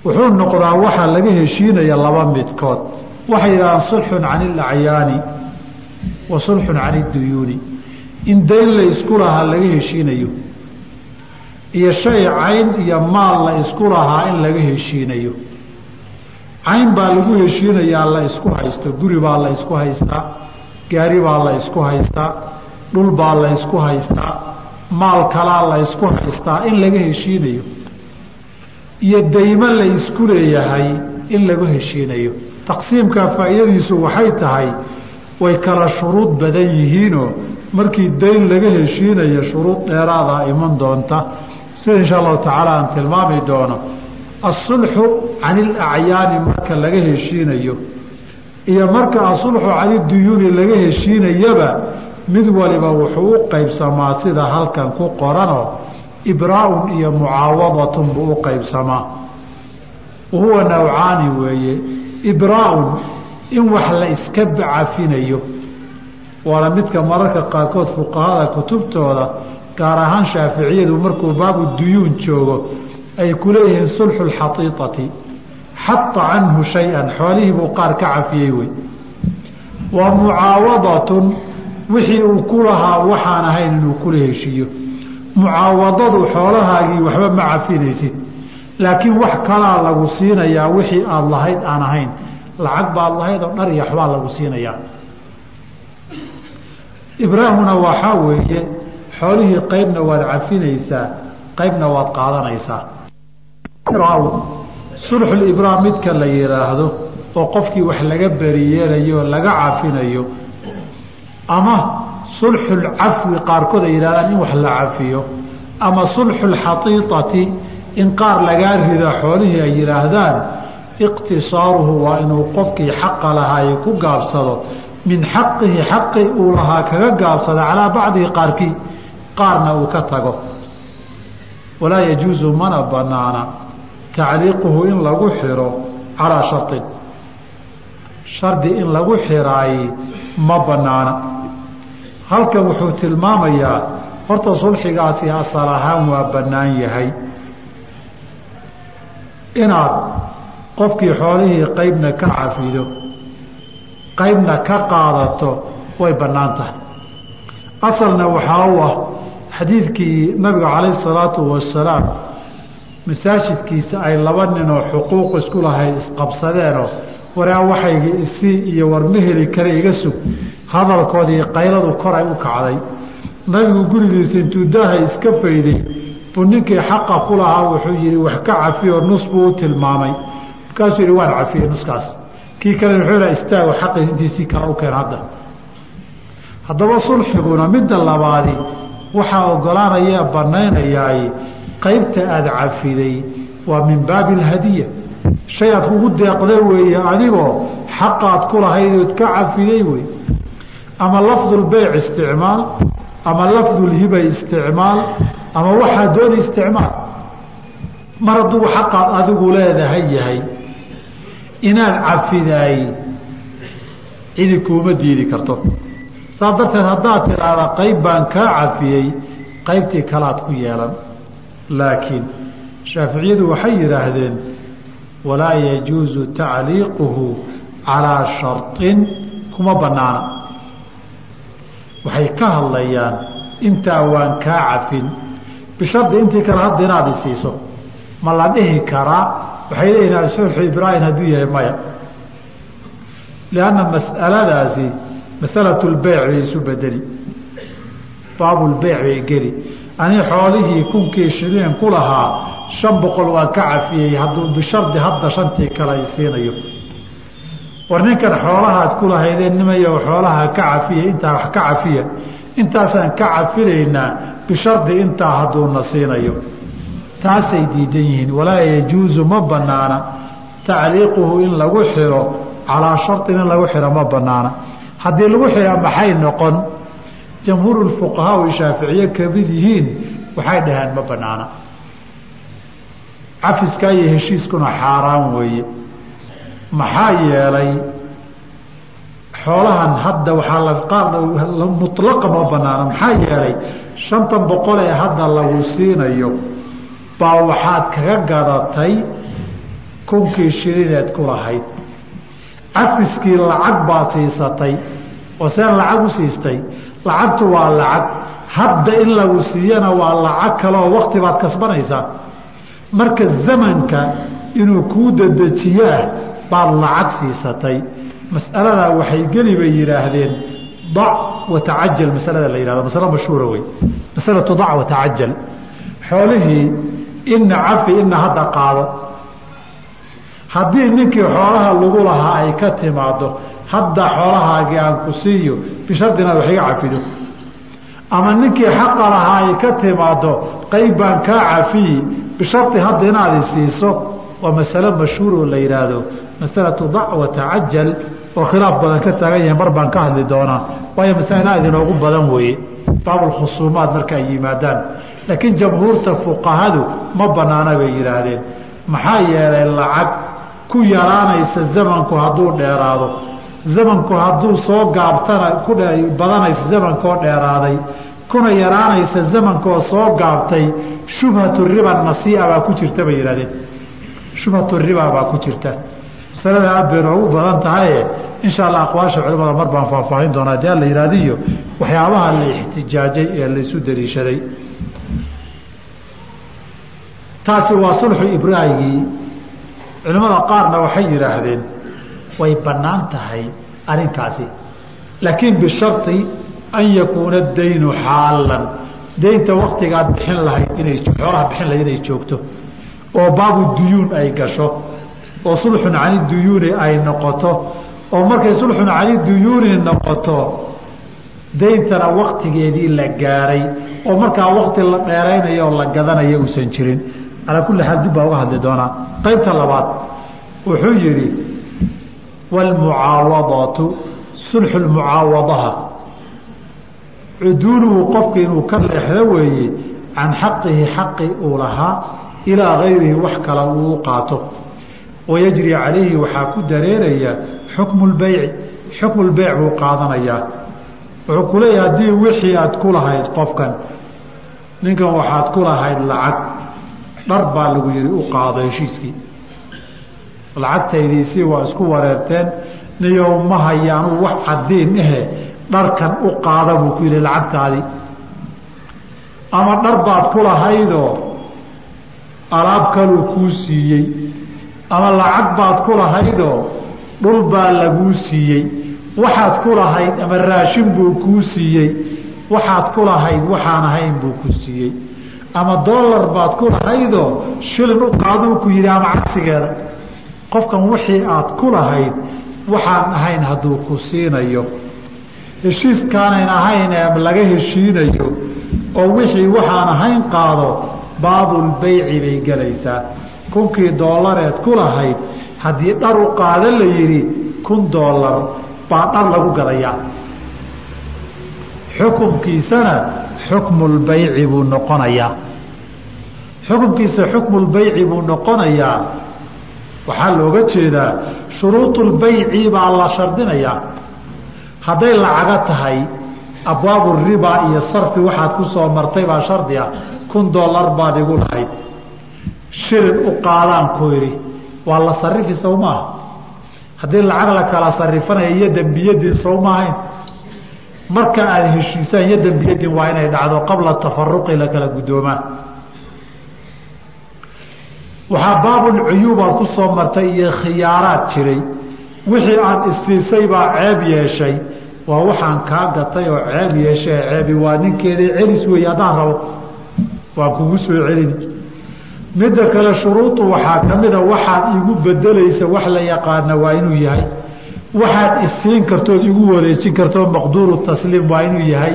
[SPEAKER 1] wuxuu noqdaa waxaa laga heshiinaya laba midkood. Waxay yidhahdeen sulxun can ilacyaani wa sulxun can iduyuuni in dayn la isku lahaa laga heshiinayo iyo shay cayn iyo maal la isku lahaa in laga heshiinayo. Cayn baa lagu heshiinayaa la isku haysto. Guri baa la isku haystaa gaari baa la isku haystaa dhul baa la isku haystaa maal kalaa la isku haystaa in laga heshiinayo iyo daymo la isku leeyahay in lagu heshiinayo. Taqsiimka faa'iidadiisu waxay tahay way kala shuruud badan yihiinoo markii dayn laga heshiinayo shuruud dheeraadaa iman doonta. Sida insha allahu tacaala aan tilmaami doono asulxu can ilacyaani marka laga heshiinayo iyo marka asulxu can iduyuuni laga heshiinayaba mid waliba wuxuu u qaybsamaa sida halkan ku qoranoo ibraaun iyo mucaawadatun buu u qaybsamaa. Wahuwa nawcaani weeye ibraaun in wax la iska cafinayo waana midka mararka qaarkood fuqahada kutubtooda gaar ahaan shaaficiyadu markuu baabu duyuun joogo ay ku leeyihiin sulxu lxaiiati xata canhu shay-an xoolihii buu qaar ka cafiyey wey wa mucaawadatun wixii uu ku lahaa waxaan ahayn inuu kula heshiiyo mucaawadadu xoolahaagii waxba ma cafinaysid. Laakiin wax kalaa lagu siinayaa wixii aada lahayd aan ahayn. Lacag baad lahayd oo dhar iyo waxbaa lagu siinayaa. Ibraahuna waxaa weeye xoolihii qaybna waad cafinaysaa qaybna waad qaadanaysaa. Sulxulibraam midka la yidhaahdo oo qofkii wax laga beriyeelayo oo laga cafinayo ama sulxulcafwi qaarkood ay yidhahdaan in wax la cafiyo ama sulxulxaiitati in qaar lagaa rida xoolihii ay yidhaahdaan iqtisaaruhu waa inuu qofkii xaqa lahaaye ku gaabsado. Min xaqihi xaqi uu lahaa kaga gaabsada calaa bacdihi qaarkii qaarna uu ka tago. Walaa yajuusu mana banaana tacliiquhu in lagu xiro calaa sharin shardi in lagu xiraay ma banaana halkan wuxuu tilmaamayaa horta sulxigaasi asal ahaan waa bannaan yahay. Inaad qofkii xoolihii qaybna ka cafido qaybna ka qaadato way bannaan tahay. Asalna waxaa u ah xadiidkii nabiga calayhi salaatu wasalaam masaajidkiisa ay laba ninoo xuquuq isku lahayd isqabsadeenoo waraa waxayga isii iyo war ma heli kale iga sug hadalkoodii qayladu koray u kacday. Nabigu gurigiisa intuu daaha iska fayday. Buu ninkii xaqa ku lahaa wuxuu yihi wax ka cafiyo nus buu u tilmaamay. Markaasuu yihi waan cafiyey nuskaas. Kii kalena wuxuu ihaa istaago xaqii intiisii kale u keen hadda. Haddaba sulxiguna midda labaadi waxaa ogolaanaya banaynayaay qaybta aada cafiday waa min baabi alhadiya shay aad kugu deeqda weeye adigoo xaqaad ku lahaydood ka cafiday wey ama lafdulbeyc isticmaal ama lafdulhiba isticmaal ama waxaa dooni isticmaal. Mar hadduu xaqaad adigu leedahay yahay inaad cafidaay cidi kuuma diidi karto. Saas darteed haddaad tidhaahda qayb baan kaa cafiyey qaybtii kalaad ku yeelan. Laakiin shaaficiyadu waxay yidhaahdeen walaa yajuusu tacliiquhu calaa sharin kuma banaana waxay ka hadlayaan intaa waan kaa cafin. Bishardi intii kale hadda inaad isiiso ma la dhihi karaa? Waxay leeyihiin sulxu ibraahim hadduu yahay maya. Lianna mas'aladaasi masalatu lbeyc bay isu bedeli baabulbeyc bay geli. Ani xoolihii kunkii shilin ku lahaa shan boqol waan ka cafiyey hadduu bishardi hadda shantii kale ay siinayo war ninkan xoolahaad ku lahaydeen nimayo xoolaha ka cafiya intaa wax ka cafiya intaasaan ka cafinaynaa bishardi intaa hadduuna siinayo. Taasay diidan yihiin. Walaa yajuusu ma banaana tacliiquhu in lagu xiro calaa sharin in lagu xiro ma banaana haddii lagu xira maxay noqon? Jamhuur fuqahaa ay shaaficiye ka mid yihiin waxay dhaheen ma banaana cafiskaa iyo heshiiskuna xaaraan weeye maxaa yeelay xoolahan hadda waxaa qaar mulaqa ma banaana maxaa yeelay shantan boqol ee hadda lagu siinayo baa waxaad kaga gadatay kunkii shilineed ku lahayd. Cafiskii lacag baad siisatay oo seen lacag u siistay. Lacagtu waa lacag. Hadda in lagu siiyana waa lacag kale oo wakti baad kasbanaysaa. Marka zamanka inuu kuu dedejiyoah baad lacag siisatay. Mas'aladaa waxay geli bay yidhaahdeen dac watacajal masalada la yihahdo masalo mashhuura wey masalatu dac watacajal xoolihii ina cafi ina hadda qaado. Haddii ninkii xoolaha lagu lahaa ay ka timaado hadda xoolahaagii aan ku siiyo bishardina wax iga cafido. Ama ninkii xaqa lahaa ay ka timaado qayb baan kaa cafiyi bishardi hadda inaad isiiso waa masalo mashhuur oo la yidhaahdo masalatu dac watacajal oo khilaaf badan ka taagan yahay mar baan ka hadli doonaa. Waayo masaa'il aad inoogu badan weeye. Baabulkhusuumaad marka ay yimaadaan. Laakiin jamhuurta fuqahadu ma banaana bay yidhaahdeen. Maxaa yeelay lacag ku yaraanaysa zamanku hadduu dheeraado. Zamanku hadduu soo gaabtana ku badanaysa zamankoo dheeraaday. Kuna yaraanaysa zamankoo soo gaabtay shubhatu riba nasiia baa ku jirta bay yidhahdeen shubhatu riba baa ku jirta masalada aad bay noogu badan tahaye insha allah aqwaasha culimada mar baan faahfaahin doonaa. Dee la yihahdiyo waxyaabaha la ixtijaajay ee laysu daliishaday taasi waa sulxu ibraahigii culimmada qaarna waxay yidhaahdeen way bannaan tahay arrinkaasi laakiin bishari an yakuuna daynu xaalan. Daynta waktigaad bixin lahayd inay xoolaha bixin lahayd inay joogto. Oo baabu duyuun ay gasho oo sulxun cani duyuuni ay noqoto oo markay sulxun cani duyuuni noqoto dayntana waktigeedii la gaaray oo markaa wakti la dheeraynayo oo la gadanayo uusan jirin. Calaa kulli xaal dib baa uga hadli doonaa. Qaybta labaad wuxuu yidhi waalmucaawadatu sulxu lmucaawadaha cuduuluhu qofka inuu ka leexdo weeye can xaqihi xaqi uu lahaa ilaa gayrihi wax kale uu u qaato wayajri calayhi waxaa ku dareeraya xukmu lbeyci xukmu lbeyc buu qaadanayaa wuxuu ku haddii wixii aad ku lahayd qofkan ninkan waxaad ku lahayd lacag dhar baa lagu yihi u qaado heshiiskii. Lacagtaydiisii waa isku wareerteen niyow ma haya anuu wax cadiin ahe dharkan u qaada buu ku yihi lacagtaadii. Ama dhar baad ku lahaydoo alaab kaluu kuu siiyey ama lacag baad ku lahaydoo dhul baa laguu siiyey. Waxaad ku lahayd ama raashin buu kuu siiyey. Waxaad ku lahayd waxaan ahayn buu ku siiyey. Ama dollar baad ku lahaydoo shilin u qaaduu ku yidhi ama cagsigeeda. Qofkan wixii aad ku lahayd waxaan ahayn hadduu ku siinayo. Heshiiskaanayn ahayn ee laga heshiinayo. Oo wixii waxaan ahayn qaado baabulbeyci bay gelaysaa kunkii doolareed ku lahayd haddii dhar u qaado la yidhi kun doolar baa dhar lagu gadayaa xukumkiisana xukmulbeyci buu noqonayaa xukumkiisa xukmulbeyci buu noqonayaa waxaa looga jeedaa shuruudulbeyci baa la shardinayaa hadday lacaga tahay abwaabu riba iyo sarfi waxaad ku soo martay baa shardi ah kun dollar baad igu lahayd shilin u qaadaan ku idhi waa la sarifi sow maaha haddii lacag la kala sarifanayo iyo dembiyadiin sow maahayn marka aad heshiisaan iyo dembiyadiin waa inay dhacdo qabla tafaruqi la kala guddoomaan waxaa baabul cuyuubaad ku soo martay iyo khiyaaraad jiray. Wixii aad isiisay baa ceeb yeeshay. Waa waxaan kaa gatay oo ceeb yeeshae ceebi. Waa ninkeeda celis weeye haddaan rabo waan kugu soo celin midda kale shuruudu waxaa ka mida waxaad igu bedelaysa wax la yaqaana waa inuu yahay. Waxaad isiin kartood igu wareejin kartoo maqduuru tasliim waa inuu yahay.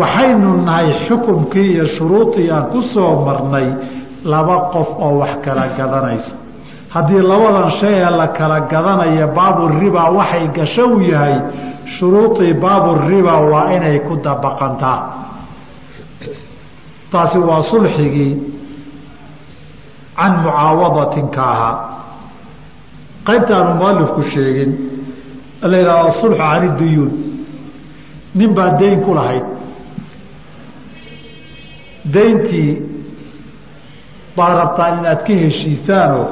[SPEAKER 1] Waxaynu nahay xukumkii iyo shuruudii aan ku soo marnay laba qof oo wax kala gadanaysa. Haddii labadan shay ee la kala gadanaya baabu riba waxay gasho u yahay shuruudii baabu riba waa inay ku dabaqantaa. Taasi waa sulxigii can mucaawadatin ka ahaa qaybta aanu mualifku sheegin la yidhahdo sulxu cani duyuun nin baa dayn ku lahayd. Dayntii baad rabtaa inaad ka heshiisaanoo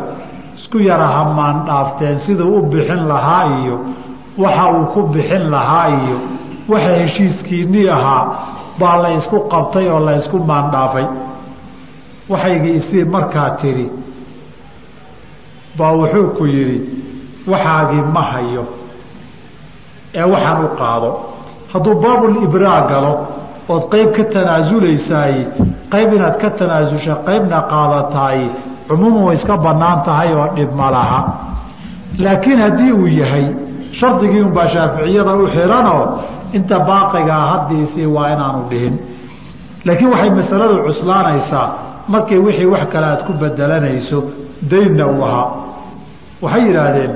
[SPEAKER 1] isku yara hamaan dhaafteen siduu u bixin lahaa iyo waxa uu ku bixin lahaa iyo waxa heshiiskiinii ahaa baa la ysku qabtay oo la ysku maandhaafay waxaygii isii markaa tidhi baa wuxuu ku yidhi waxaagii ma hayo ee waxaan u qaado. Hadduu baabul ibraa galo ood qayb ka tanaasuleysaay qayb inaad ka tanaasusha qaybna qaadataay cumuuman way iska bannaan tahay oo dhib ma laha. Laakiin haddii uu yahay shardigii unbaa shaaficiyada u xiranoo inta baaqigaa haddiisii waa inaanu dhihin. Laakiin waxay masaladu cuslaanaysaa markii wixii wax kale aad ku bedelanayso daynna uu ahaa. Waxay yidhaahdeen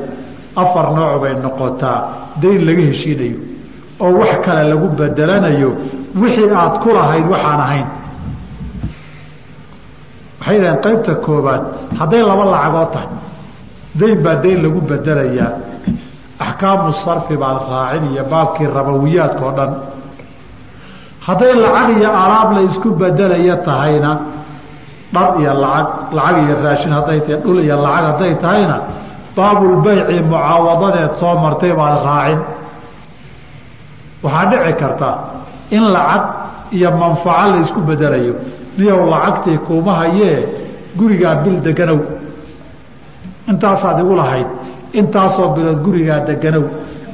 [SPEAKER 1] afar nooc bay noqotaa dayn laga heshiinayo oo wax kale lagu bedelanayo wixii aad ku lahayd waxaan ahayn. Waxay dhaheen qaybta koobaad hadday laba lacagood tahay dayn baa dayn lagu bedelayaa. Axkaamu sarfi baad raacin iyo baabkii rabawiyaadka oo dhan. Hadday lacag iyo alaab la isku bedelaya tahayna dhar iyo lacag lacag iyo raashin hadday tahay dhul iyo lacag hadday tahayna baabulbayci mucaawadadeed soo martay baad raacin. Waxaa dhici karta in lacag iyo manfaco la isku bedelayo niyow lacagtii kuuma hayee gurigaa bil deganow intaasaad igu lahayd intaasoo bilood gurigaa deganow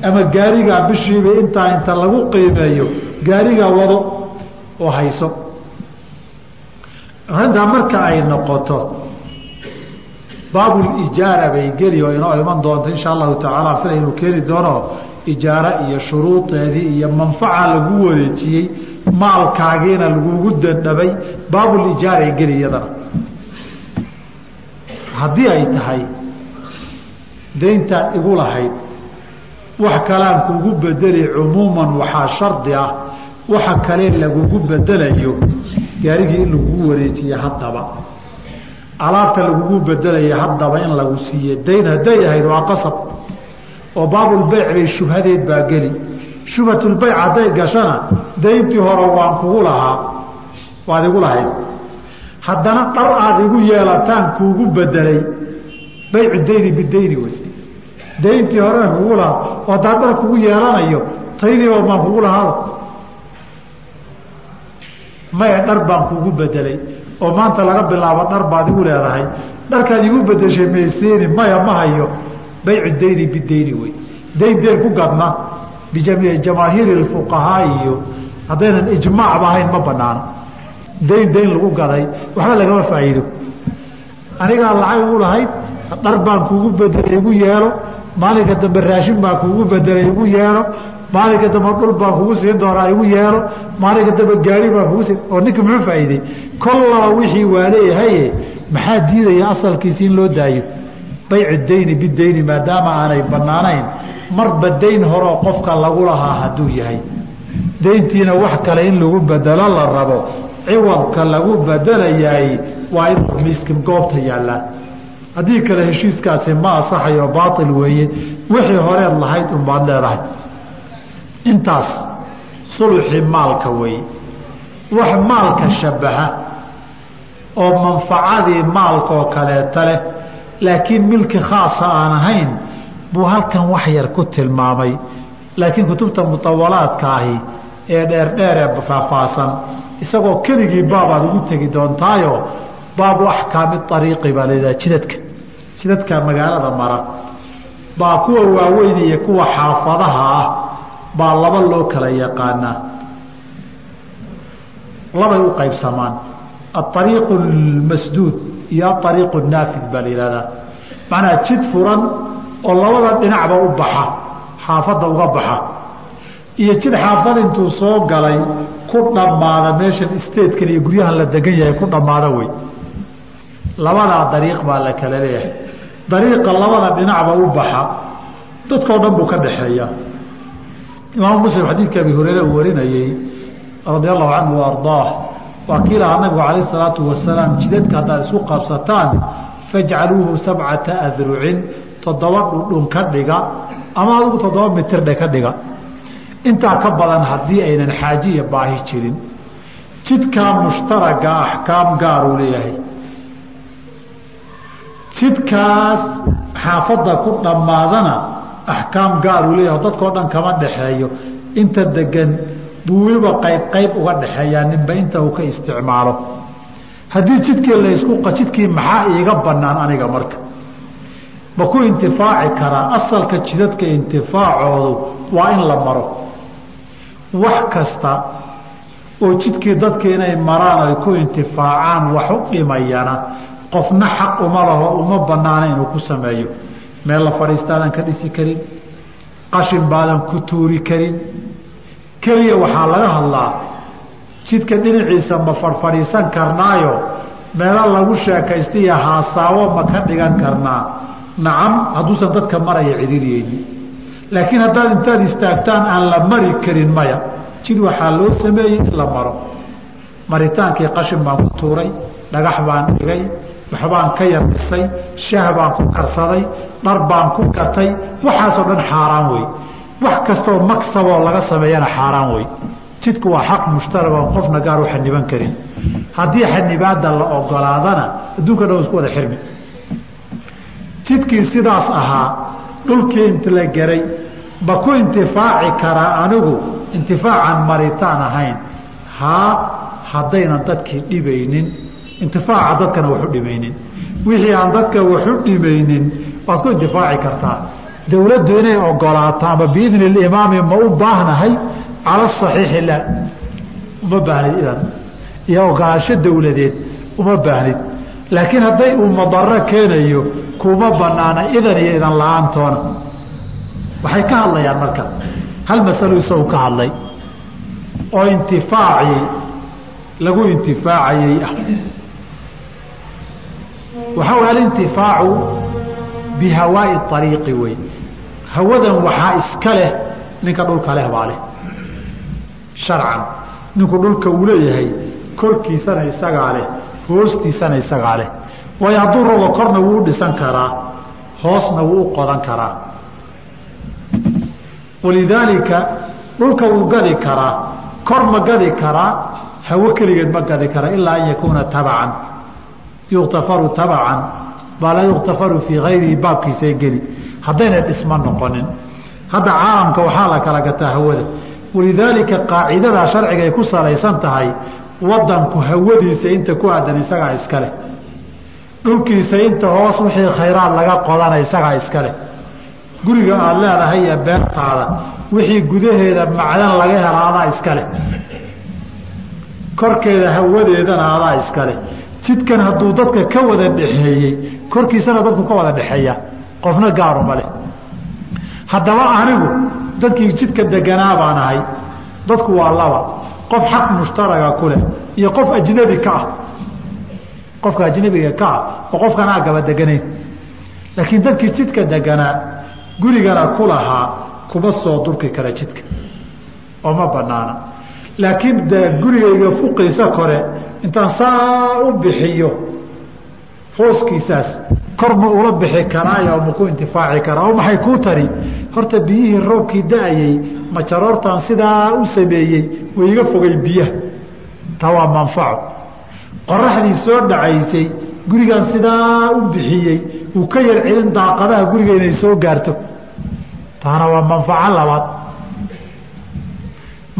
[SPEAKER 1] ama gaarigaa bishiiba intaa inta lagu qiimeeyo gaarigaa wado oo hayso arrintaa marka ay noqoto baabulijaara bay geli oo inoo iman doonto insha allahu tacaala fila inuu keeni doono ijaaro iyo shuruudeedii iyo manfaca lagu wareejiyey maalkaagiina lagugu dandhabay baabulijaaray geli iyadana. Haddii ay tahay dayntaad igu lahayd wax kalaan kugu bedeli cumuuman waxaa shardi ah waxa kale lagugu bedelayo gaarigii in lagugu wareejiye haddaba. Alaabta lagugu bedelaya haddaba in lagu siiye dayn hadday ahayd waa qasab. Oo baabulbeyc bay shubhadeed baa geli. Shubhatulbeyc hadday gashana dayntii hore waan kugu lahaa waad igu lahayd haddana dhar aad igu yeelataan kuugu bedelay baycu dayni bidayni wey. Dayntii hore kugu lahaa. Oo haddaan dhar kugu yeelanayo taydiiba maan kugu lahaada maya dhar baan kugu bedelay oo maanta laga bilaabo dhar baad igu leedahay. Dharkaad igu bedeshay mayseeni maya ma hayo. Baycu dayni bidayni wey. Dayn dayn ku gadna bijamaahiiri fuqahaa iyo haddaynan ijmaacba ahayn ma banaano dayn dayn lagu gaday waxba lagama faa'iido. Anigaa lacag igu lahayd dhar baan kuugu bedelay igu yeelo. Maalinka dambe raashin baan kuugu bedelay igu yeelo maalinka dambe dhul baan kugu siin doonaa igu yeelo. Maalinka dambe gaari baan kugu siin oo ninka muxuu faa'iidey kollaba wixii waa maxaa diidaya asalkiisi in loo daayo? Baycu dayni bidayni maadaama aanay banaanayn marba dayn horeo qofka lagu lahaa hadduu yahay. Dayntiina wax kale in lagu bedelo la rabo. Ciwadka lagu bedelayaay waa in miski goobta yaallaan haddii kale heshiiskaasi ma asaxayo baail weeye. Wixii horeed lahayd unbaad leedahay intaas suluxii maalka weeye wax maalka shabaha oo manfacadii maalkaoo kaleeta leh laakiin milki khaasa aan ahayn buu halkan wax yar ku tilmaamay. Laakiin kutubta mutawalaadka ahi ee dheerdheer ee faahfaahsan isagoo keligii baabaad ugu tegi doontaayo baabu axkaami ariiqi baa laydhaha jidadka jidadka magaalada mara. Baa kuwa waaweyn iyo kuwa xaafadaha ah baa laba loo kala yaqaanaa. Labay u qaybsamaan. Aariiqu almasduud iyo aariiqu naafid baa la yihahdaa macnaa jid furan oo labada dhinacba u baxa xaafadda uga baxa. Iyo jid xaafad intuu soo galay ku dhammaada meeshan statekan iyo guryahan la degan yahay ku dhammaada wey. Labadaa dariiq baa la kala leeyahay. Dariiqa labada dhinacba u baxa dadkao dhan buu ka dhaxeeya imaamu muslim xadiidka abi hureyre uu warinayey radia allahu canhu ardaah. Waa kii lahaa nabigu calayh isalaatu wasalaam jidadka haddaad isku qabsataan fajcaluuhu sabcata adrucin toddoba dhudhun ka dhiga ama adigu toddoba mitirhe ka dhiga. Intaa ka badan haddii aynan xaaji iyo baahi jirin jidkaa mushtaraga axkaam gaaruu leeyahay. Jidkaas xaafadda ku dhammaadana axkaam gaaruu leeyahay dadkao dhan kama dhaxeeyo inta degan buu weliba qayb qayb uga dhaxeeyaa ninba inta uu ka isticmaalo. Haddii jidkii laysku jidkii maxaa iiga bannaan aniga marka? Ma ku intifaaci karaa asalka jidadka intifaacoodu waa in la maro. Wax kasta oo jidkii dadka inay maraan ay ku intifaacaan wax u dhimayana qofna xaq uma laho uma banaana inuu ku sameeyo meel la fadhiistaadan ka dhisi karin qashin baadan ku tuuri karin. Keliya waxaa laga hadlaa jidka dhinaciisa ma fadhfadhiisan karnaayo meelo lagu sheekaysta iyo haasaawo ma ka dhigan karnaa. Nacam hadduusan dadka maraya cidhiiriyeynin laakiin haddaad intaad istaagtaan aan la mari karin maya jid waxaa loo sameeyey in la maro. Maritaankii qashin baan ku tuuray dhagax baan dhigay waxbaan ka yardhisay shaah baan ku karsaday dhar baan ku gatay waxaasoo dhan xaaraan wey wax kastaoo magsaboo laga sameeyana xaaraan wey jidku waa xaq mushtarak oon qofna gaar u xaniban karin. Haddii xanibaada la ogolaadana adduunka dhan isku wada xirmi. Jidkii sidaas ahaa dhulkii inta la geray ma ku intifaaci karaa anigu intifaacan maritaan ahayn. Haa haddaynan dadkii dhibaynin intifaaca dadkana waxu dhimaynin. Wixii aan dadka waxu dhimaynin waad ku intifaaci kartaa. Dowladdu inay ogolaato ama biidni limaami ma u baahnahay cala saxiixi la uma baahnid idan iyo ogolaansho dowladeed uma baahnid laakiin hadday uu madaro keenayo kuma banaana idan iyo idan la'aantoona waxay ka hadlayaan marka hal masalo isagu ka hadlay. Oo intifaacii lagu intifaacayey ah waxaa alintifaacu bihawaai ariiqi wey hawadan waxaa iska leh ninka dhulka leh baa leh. Sharcan. Ninku dhulka uu leeyahay korkiisana isagaa leh hoostiisana isagaa leh. Waayo hadduu rabo korna wuu u dhisan karaa hoosna wuu u qodan karaa. Walidaalika dhulka wuu gadi karaa kor ma gadi karaa hawo keligeed ma gadi kara ilaa an yakuuna tabacan yuktafaru tabacan baa laa yuktafaru fii hayrihi baabkiisa geli. Haddayna dhisma noqonin. Hadda caalamka waxaa la kala gataa hawada. Walidaalika qaacidadaa sharciga ay ku salaysan tahay wadanku hawadiisa inta ku aadan isagaa iska dhulkiisa inta hoos wixii khayraad laga qodana isagaa iska leh. Guriga aada leedahay iyo beertaada wixii gudaheeda macdan laga hela adaa iska korkeeda hawadeedana adaa iska leh jidkan hadduu dadka ka wada dhexeeyey korkiisana dadku ka wada dhexeeya qofna gaaruma leh. Haddaba anigu dadkii jidka deganaa baan ahay dadku waa laba. Qof xaq mushtaraga ku leh iyo qof ajnabi ka ah. Qofka ajnabiga ka ah oo qofkan aa gaba deganayn. Laakiin dadkii jidka deganaa gurigana ku lahaa kuma soo durki kara jidka. Oo ma banaana laakiin de gurigayga fuqiisa kore intaan saa u bixiyo hooskiisaas kor ma ula bixi karaayo ma ku intifaaci karaa? Oo maxay kuu tari? Horta biyihii roobkii da'ayey majaroortan sidaa u sameeyey way iga fogay biyaha. Taa waa manfaco. Qoraxdii soo dhacaysay gurigan sidaa u bixiyey uu ka yar celin daaqadaha guriga inay soo gaarto. Taana waa manfaco labaad.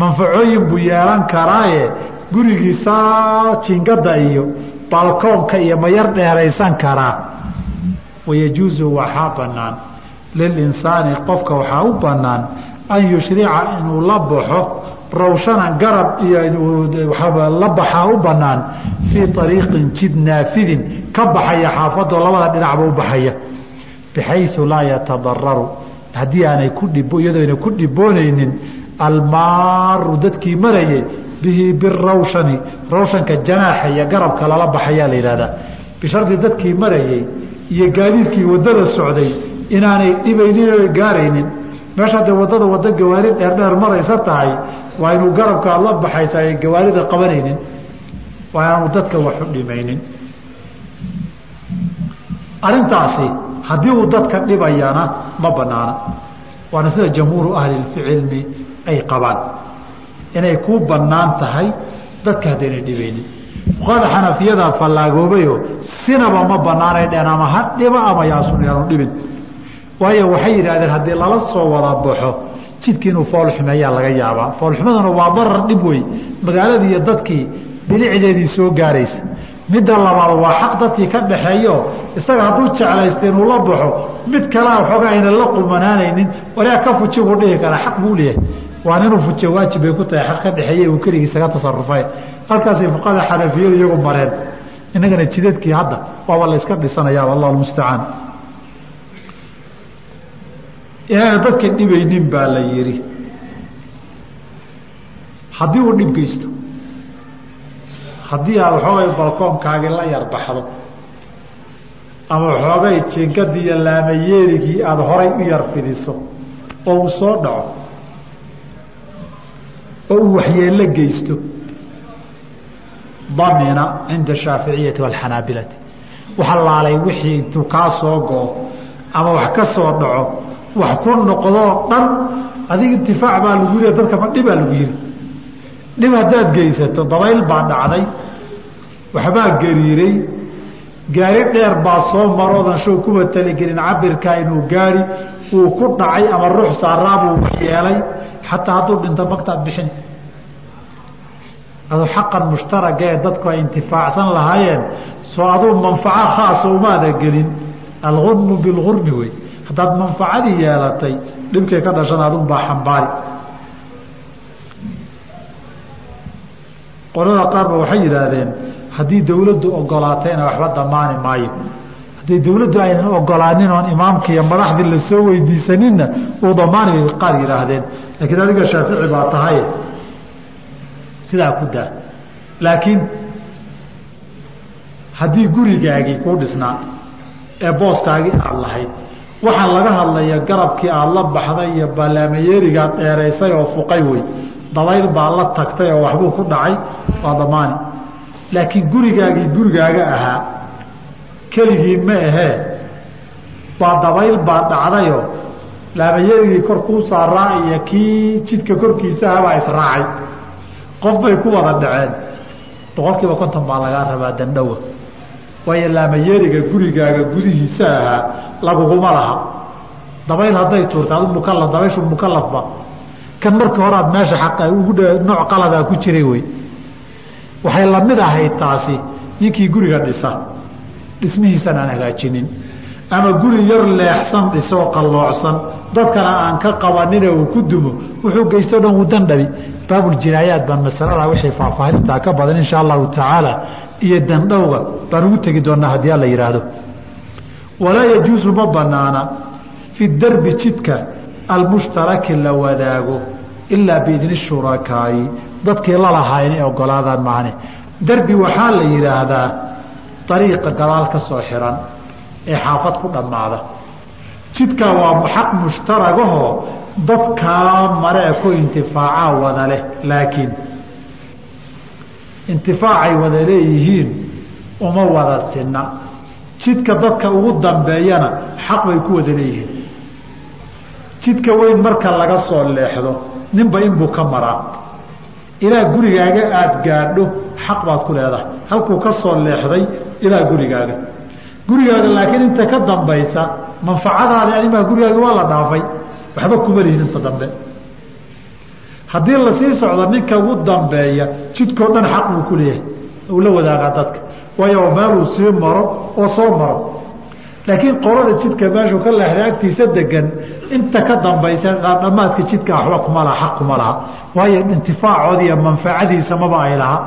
[SPEAKER 1] Manfacooyin buu yeelan karaaye gurigii saa jingada iyo balkoonka iyo ma yar dheeraysan karaa wayajuusu waxaa banaan lilinsaani qofka waxaa u banaan an yushrica inuu la baxo rawshanan garab la baxaa u banaan fii ariiqin jid naafidin ka baxaya xaafadoo labada dhinacba u baxaya. Bixayu laa yatadararu haddii aanay ku iyadoo ayna ku dhiboonaynin almaaru dadkii marayay bihi birawshani rawshanka janaaxa iyo garabka lala baxayaa la yihahdaa bishardi dadkii marayey iyo gaadiidkii waddada socday inaanay dhibaynin gaaraynin meesha hadee waddada wada gawaari dheerdheer maraysa tahay waa inuu garabka la baxaysa ay gawaarida qabanaynin waa inaanu dadka wax u dhimaynin. Arintaasi haddii uu dadka dhibayana ma banaana waana sida jamhuuru ahli cilmi ay qabaan inay kuu bannaan tahay dadka haddaynay dhibaynin. Fuqahada xanafiyada fallaagoobayo sinaba ma banaanay dheen ama ha dhiba ama yaasun yaanu dhibin. Waayo waxay yidhahdeen haddii lala soo wada baxo jidkii inuu foolxumeeyaa laga yaabaa. Foolxumaduna waa darar dhib wey magaaladii iyo dadkii bilicdeedii soo gaaraysa. Midda labaad waa xaq dadkii ka dhaxeeyo isaga hadduu jeclaysta inuu la baxo mid kalea waxoogaa ayna la qumanaanaynin walaa ka fuji buu dhihi karaa xaq buu leeyahay waan inuu fujiyo waajib bay ku tahay xaq ka dhexeeye uu keligiisaga tasarufay. Halkaasay fuqada xanafiyadu iyagu mareen. Innagana jidadkii hadda waaba la yska dhisanaya allahu mustacaan inaana dadka dhibaynin baa la yidhi. Haddii uu dhib geysto haddii aad waxoogay balkoonkaagii la yarbaxdo ama xoogay jinkadii iyo laamayeerigii aada horay u yar fidiso oo uu soo dhaco oo uu waxyeello geysto. Damina cinda ashaaficiyati waalxanaabilati waxa laalay wixii intuu kaa soo go-o ama wax ka soo dhaco wax ku noqdoo dhan adiga intifaac baa lagu yiri dadka ma dhibaa lagu yiri. Dhib haddaad geysato dabayl baa dhacday waxbaa gariiray gaari dheer baa soo maroodan show kuwa taligelin cabirkaa inuu gaari uu ku dhacay ama ruux saaraabuu yeelay xataa hadduu dhinto magtaad bixini aduu xaqan mushtaraka ee dadku ay intifaacsan lahaayeen soo aduu manfaco khaasa umaada gelin. Algunmu bilgurmi wey. Haddaad manfacadii yeelatay dhibkay ka dhashan adunbaa xambaari. Qolada qaarba waxay yidhaahdeen haddii dawladdu ogolaatayna waxba damaani maayo haddii dawladdu aynan ogolaanin oon imaamka madaxdii la soo weydiisaninna uu damaani qaar yidhaahdeen laakiin adiga shaafici baa tahay. Sidaa ku daa. Laakiin haddii gurigaagii kuu dhisnaa ee booskaagii aada lahayd waxaan laga hadlaya garabkii aada la baxday iyo ballaamayeerigaad dheeraysay oo fuqay wey dabayl baa la tagtay oo waxbuu ku dhacay. Waa damaani laakiin gurigaagii gurigaaga ahaa keligii ma ahee waa dabayl baa dhacdayoo laamayerigii kor kuu saaraa iyo kii jidka korkiisa ahabaa israacay qof bay ku wada dhaceen. Boqol kiiba konton baa lagaa rabaa dandhowa waayo laamayeriga gurigaaga gudihiisa ahaa laguguma laha. Dabayl hadday tuurta adu mukala dabayshu mukalafba kan markii horaad meesha xaqa ugu nooc qaladaa ku jiray wey. Waxay la mid ahayd taasi ninkii guriga dhisa. Dhismihiisan aan hagaajinin. Ama guri yar leexsan dhisoo qalloocsan dadkana aan ka qabanine uu ku dumo wuxuu geysto dhan wuu dandhabi. Baabuljinaayaat baan masalada wixii faahfaahintaa ka badan insha allahu tacaala iyo dandhowga baan ugu tegi doonaa haddii alla yidhaahdo walaa yajuusu ma banaana fi darbi jidka almushtaraki la wadaago ilaa biidni shurakaa'i dadkii lalahaa inay ogolaadaan maane derbi waxaa la yidhaahdaa ariiqa gadaal ka soo xiran ee xaafad ku dhammaada jidkaa waa xaq mushtaragahoo dadkaa maree ku intifaacaa wada leh laakiin intifaacay wada leeyihiin uma wada sinna. Jidka dadka ugu dambeeyana xaq bay ku wada leeyihiin. Jidka weyn marka laga soo leexdo ninba inbuu ka maraa. Ilaa gurigaaga aada gaadho xaq baad ku leedahay. Halkuu ka soo leexday ilaa gurigaaga. Gurigaaga laakiin inta ka dambaysa manfacadaadi adimaa gurigaaga waa la dhaafay waxba kuma lihin inta dambe. Haddii la sii socdo ninka ugu dambeeya jidkao dhan xaq buu ku leeyahay uu la wadaagaa dadka. Waayo meeluu sii maro oo soo maro. Laakiin qolada jidka meeshuu ka leexday agtiisa degan inta ka dambaysa dhammaadka jidka waxba kuma laha xaq kuma laha. Waayo intifaacoodi iyo manfacadiisa maba ay laha.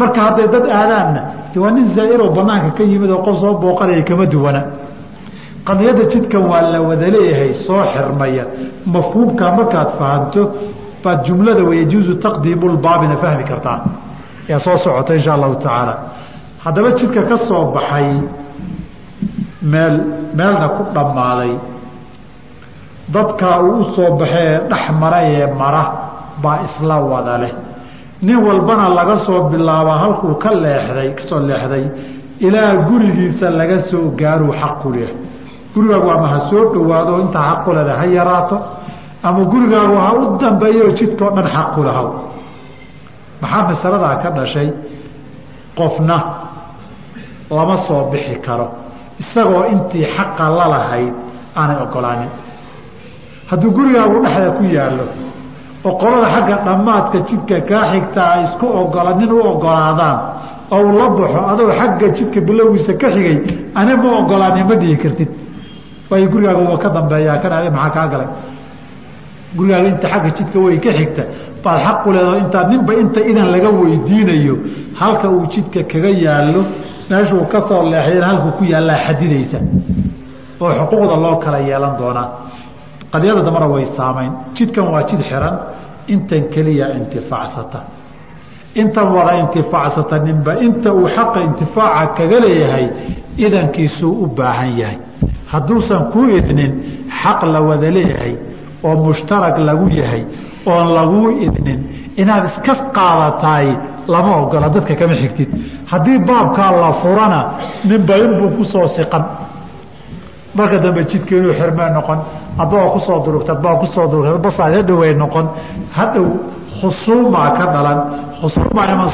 [SPEAKER 1] Marka hadday dad aadaanna waa nin zaa'iroo banaanka ka yimid oo qof soo booqanaya kama duwana qadiyadda jidkan waa la wada leeyahay soo xirmaya. Mafhuumkaa markaad fahanto baad jumlada wayajuuzu taqdiimu lbaabina fahmi kartaa. Ee soo socota insha allahu tacaala. Haddaba jidka ka soo baxay meel meelna ku dhammaaday. Dadkaa uu u soo baxee dhex mara ee mara baa isla wada leh. Nin walbana laga soo bilaaba halkuu ka leexday ka soo leexday ilaa gurigiisa laga soo gaaruu xaq leh gurigaagu ama ha soo dhowaado intaa xaq ku leeda ha yaraato ama gurigaagu ha u dambeeyo jidkao dhan xaq ku lahaw maxaa masaladaa ka dhashay? Qofna lama soo bixi karo isagoo intii xaqa lalahayd aanay ogolaanin. Hadduu gurigaagu dhexda ku yaallo oo qolada xagga dhammaadka jidka kaa xigtaa ay isku ogola nin u ogolaadaan oo uu la baxo adoo xagga jidka bilowgiisa ka xigay ani ma ogolaanin ma dhihi kartid waayo gurigaaga ka dambeeyaa kan adi maxaa kaa galay? Gurigaaga inta xagga jidka way ka xigta. Baad xaq u leedaho intaa ninba inta idan laga weydiinayo halka uu jidka kaga yaallo meeshuu ka soo leexdeen halkuu ku yaallaa xadidaysa. Oo xuquuqda loo kala yeelan doonaa. Qadiyada dambana way saamayn. Jidkan waa jid xiran intan keliya intifaacsata intan wada intifaacsata ninba inta uu xaqa intifaaca kaga leeyahay idankiisuu u baahan yahay hadduusan ku idnin xaq la wada leeyahay oo mushtarag lagu yahay oon laguu idnin inaad iska qaadataay lama ogola dadka kama xigtid. Haddii baabkaa la furana ninba inbuu ku soo siqan. Marka dambe jidka xirmee noqon adbaa ku soo durugta adbaa ku soo durugta basaad hadhoway noqon. Hadhow khusuumaa ka dhalan. Khusuumaa iman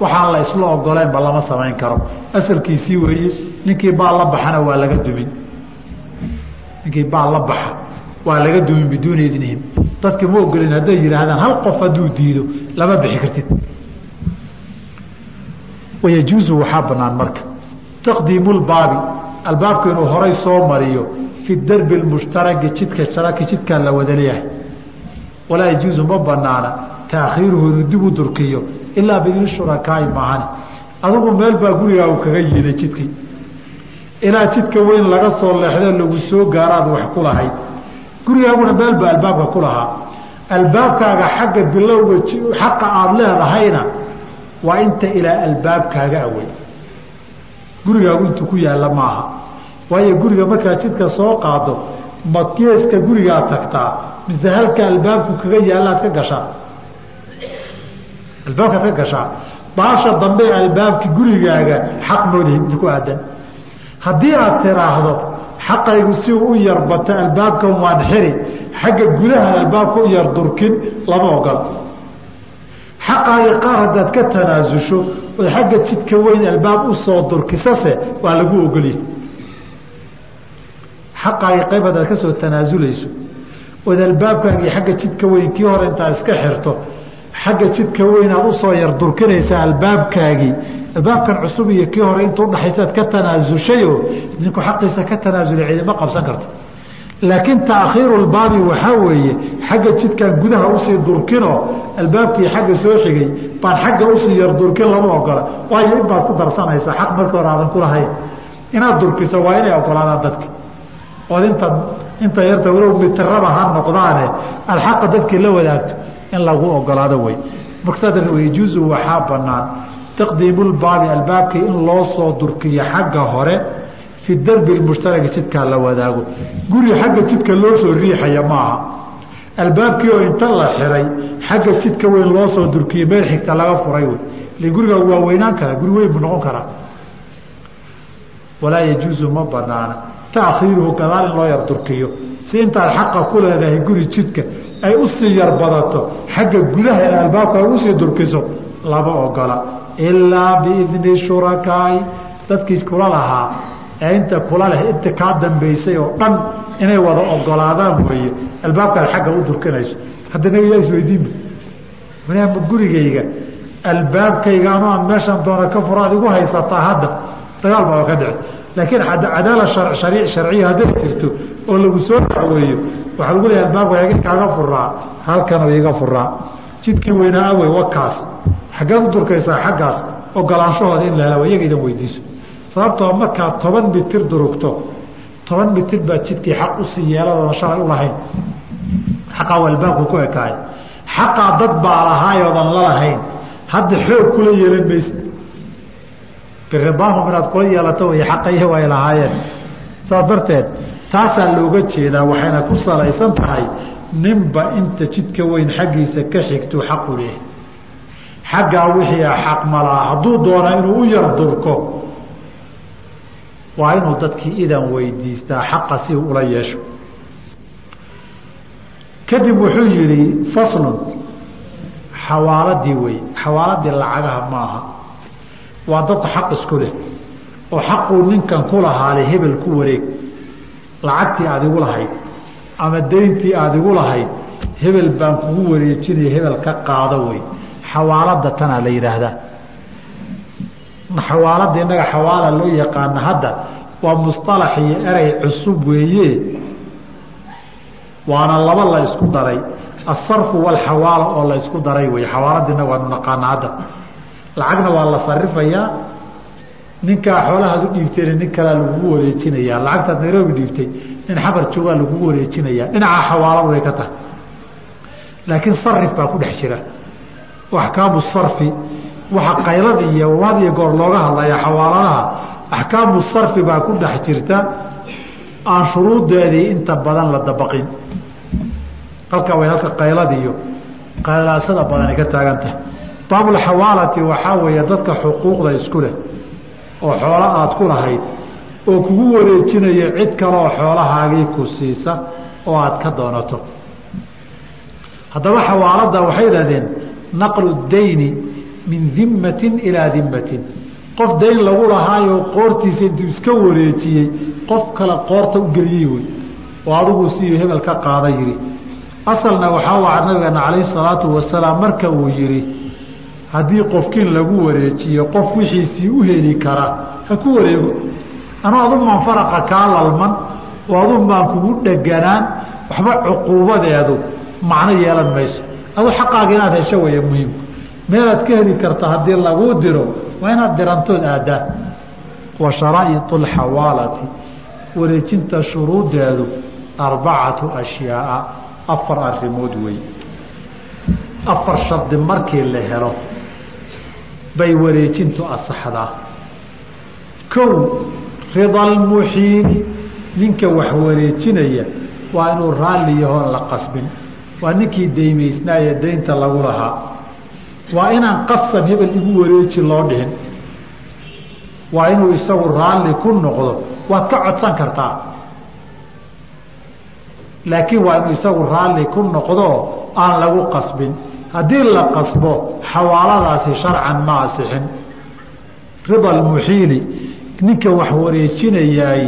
[SPEAKER 1] waxaan la isla ogolaynba lama samayn karo. Asalkiisii weeye ninkii baal la baxana waa laga dumin ninkii baal la baxa waa laga dumin biduuni idnihim. Dadki ma ogolin hadday yidhaahdaan hal qof hadduu diido lama bixi kartid. Wayajuusu waxaa banaan marka. Taqdiimu lbaabi albaabku inuu horay soo mariyo fi darbi lmushtaraki jidka sharaki jidkaa la wada leeyahay walaa yajuusu ma banaana taakhiiruhu inuu dib u durkiyo ilaa bidni shurakaai maahane adugu meel baa gurigaagu kaga yiiday jidkii ilaa jidka weyn laga soo leexdo lagu soo gaaraad wax ku lahayd. Gurigaaguna meel baa albaabka ku lahaa. Albaabkaaga xagga bilowga xaqa aada leedahayna waa inta ilaa albaabkaaga awey. Gurigaagu intuu ku yaalla maaha. Waayo guriga markaad jidka soo qaado ma geeska gurigaa tagtaa mise halka albaabku kaga yaalaad ka gashaa albaabkaad ka gashaa baasha dambe albaabki gurigaaga xaq moolihid ku aadan haddii aad tiraahdo xaqaygu si uu u yarbata albaabkan waan xiri xagga gudaha albaabka u yar durkin lama ogol xaqaagi qaar haddaad ka tanaasusho ood xagga jidka weyn albaab u soo durkisase waa lagu ogolya xaqaagi qayb haddaad ka soo tanaasulayso ood albaabkaagii xagga jidka weyn kii hore intaad iska xirto xagga jidka weyn u soo yar durkinaysaa albaabkaagii albaabkan cusub iyo kii hore inta udhaxaysaad ka tanaasushayo ninku xaqiisa ka tanaasulay ciidama qabsan karta. Laakiin taakhiiru lbaabi waxaa weeye xagga jidkan gudaha u sii durkinoo albaabkii xagga soo xigay baan xagga u sii yar durkin lama ogola. Waayo inbaad ku darsanaysaa xaq markii hore aadan kulahayn inaad durkiso waa inay ogolaadaan dadka. Ood inta inta yarta walow mitiraba ha noqdaane aad dadkii la wadaagto in lagu ogolaado wey marka yajuuzu waxaa banaan. Taqdiimu lbaabi albaabkii in loo soo durkiyo xagga hore fi darbi mushtaraki jidkaa la wadaago. Guri xagga jidka loo soo riixaya maaha. Albaabkii oo inta la xiray xagga jidka weyn loo soo durkiye meel xigta laga furay wey guriga waa weynaan karaa guri weyn buu noqon karaa walaa yajuuzu ma banaana. Taakhiiruhu gadaal in loo yar durkiyo. Si intaad xaqa ku leedahay guri jidka ay u sii yar badato xagga gudaha ee albaabka u sii durkiso lama ogola. Ilaa biidni shurakaai dadkii kula lahaa ee inta kula leh inta kaa dambaysay oo dhan inay wada ogolaadaan weeye. Albaabkaad xagga u durkinayso. Haddana yaa isweydiinba gurigayga albaabkayga anu aan meeshan doona ka furaad igu haysataa hadda dagaal baa ka dhici. Laakiin cadaala sharciya hadday jirto oo lagu soo dacweeyo waxaa lagu leeya albaabka hagin kaaga furaa halkan iga furaa. Jidkii weynaa awey wakaas. Xaggeed u durkaysaa xaggaas ogolaanshahooda in la iyaga idan weydiiso. Sababtoo markaad toban mitir durugto toban mitir baa jidkii xaq u sii yeeladooda shalay u lahayn. Xaqaa albaabku ku ekaay xaqaa dad baa lahaayoodan la lahayn. Hadda xoog kula yeelan maysa biridaahum inaad kula yeelato way xaqaihi way lahaayeen. Saas darteed taasaa looga jeedaa waxayna ku salaysan tahay ninba inta jidka weyn xaggiisa ka xigto xaqu leh. Xaggaa wixii a xaq malaa hadduu doona inuu u yar durko waa inuu dadkii idan weydiistaa xaqa si uu ula yeesho. Kadib wuxuu yidhi faslun xawaaladii wey xawaaladii lacagaha maaha waa dad xaq isku leh oo xaquu ninkan ku lahaale hebel ku wareeg lacagtii aad igu lahayd ama deyntii aad igu lahayd hebel baan kugu wareejinaya hebel ka qaado wey. Xawaalada tanaa la yidhaahdaa xawaalada innaga xawaala loo yaqaana hadda waa musطalax iyo erey cusub weeye. Waana laba la isku daray asarfu walxawaala oo la isku daray wey. Xawaalada innaga waanu naqaana hadda lacagna waa la sarifayaa ninkaa xoolahaad u dhiibtayna nin kalaa lagugu wareejinayaa lacagtaad nairobi dhiibtay nin xabar joogaa lagugu wareejinayaa dhinaca xawaaladu way ka tahay. Laakiin sarif baa ku dhex jira. Axkaamu sarfi waxa qaylada iyo had iyo goor looga hadlaya xawaaladaha axkaamu sarfi baa ku dhex jirta. Aan shuruudeedii inta badan la dabaqin. Halkaa way halka qayladiiyo qaylaasada badani ka taagan tahay baabulxawaalati waxaa weeye dadka xuquuqda isku leh oo xoolo aad ku lahayd oo kugu wareejinaya cid kaleoo xoolahaagii ku siisa oo aad ka doonato. Haddaba xawaalada waxay idhahdeen naqlu dayni min dimmatin ilaa dimmatin qof dayn lagu lahaayoo qoortiisa intuu iska wareejiyey qof kale qoorta u geliyey wey oo adigu siuu hebel ka qaada yidhi. Asalna waxaa waca nabigeena calayhi salaatu wasalaam marka uu yidhi haddii qofkiin lagu wareejiyo qof wixiisii u heli kara ha ku wareego. Anuu adun baan faraqa kaa lalman oo adun kugu dheganaan waxba cuquubadeedu macno yeelan mayso. Aduu xaqaaga inaad hesho weeye muhiimku meelaad ka heli karta haddii laguu diro waa inaad dirantood aadaan. Wa sharaa'iط اlxawaalati wareejinta shuruudeedu arbacatu ashyaaa afar arimood wey afar shardi markii la helo bay wareejintu asaxdaa. Kow rida lmuxiini ninka wax wareejinaya waa inuu raalli yahoon la qasbin. Waa ninkii daymaysnaaye daynta lagu lahaa. Waa inaan qasab hebel igu wareeji loo dhihin. Waa inuu isagu raalli ku noqdo waad ka codsan kartaa. Laakiin waa inuu isagu raalli ku noqdo aan lagu qasbin haddii la qasbo xawaaladaasi sharcan ma asixin. Rida almuxiili ninka wax wareejinayaay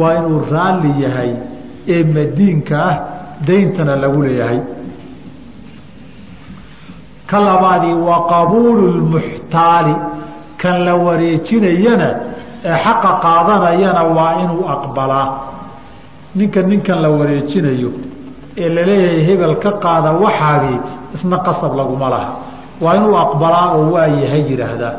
[SPEAKER 1] waa inuu raalli yahay ee madiinka ah dayntana lagu leeyahay. Ka labaadii waa qabuulu lmuxtaali kan la wareejinayana ee xaqa qaadanayana waa inuu aqbalaa. Ninka ninkan la wareejinayo ee la leeyahay hebel ka qaada waxaagii isna qasab laguma laha. Waa inuu aqbalaa oo waa yahay yidhaahdaa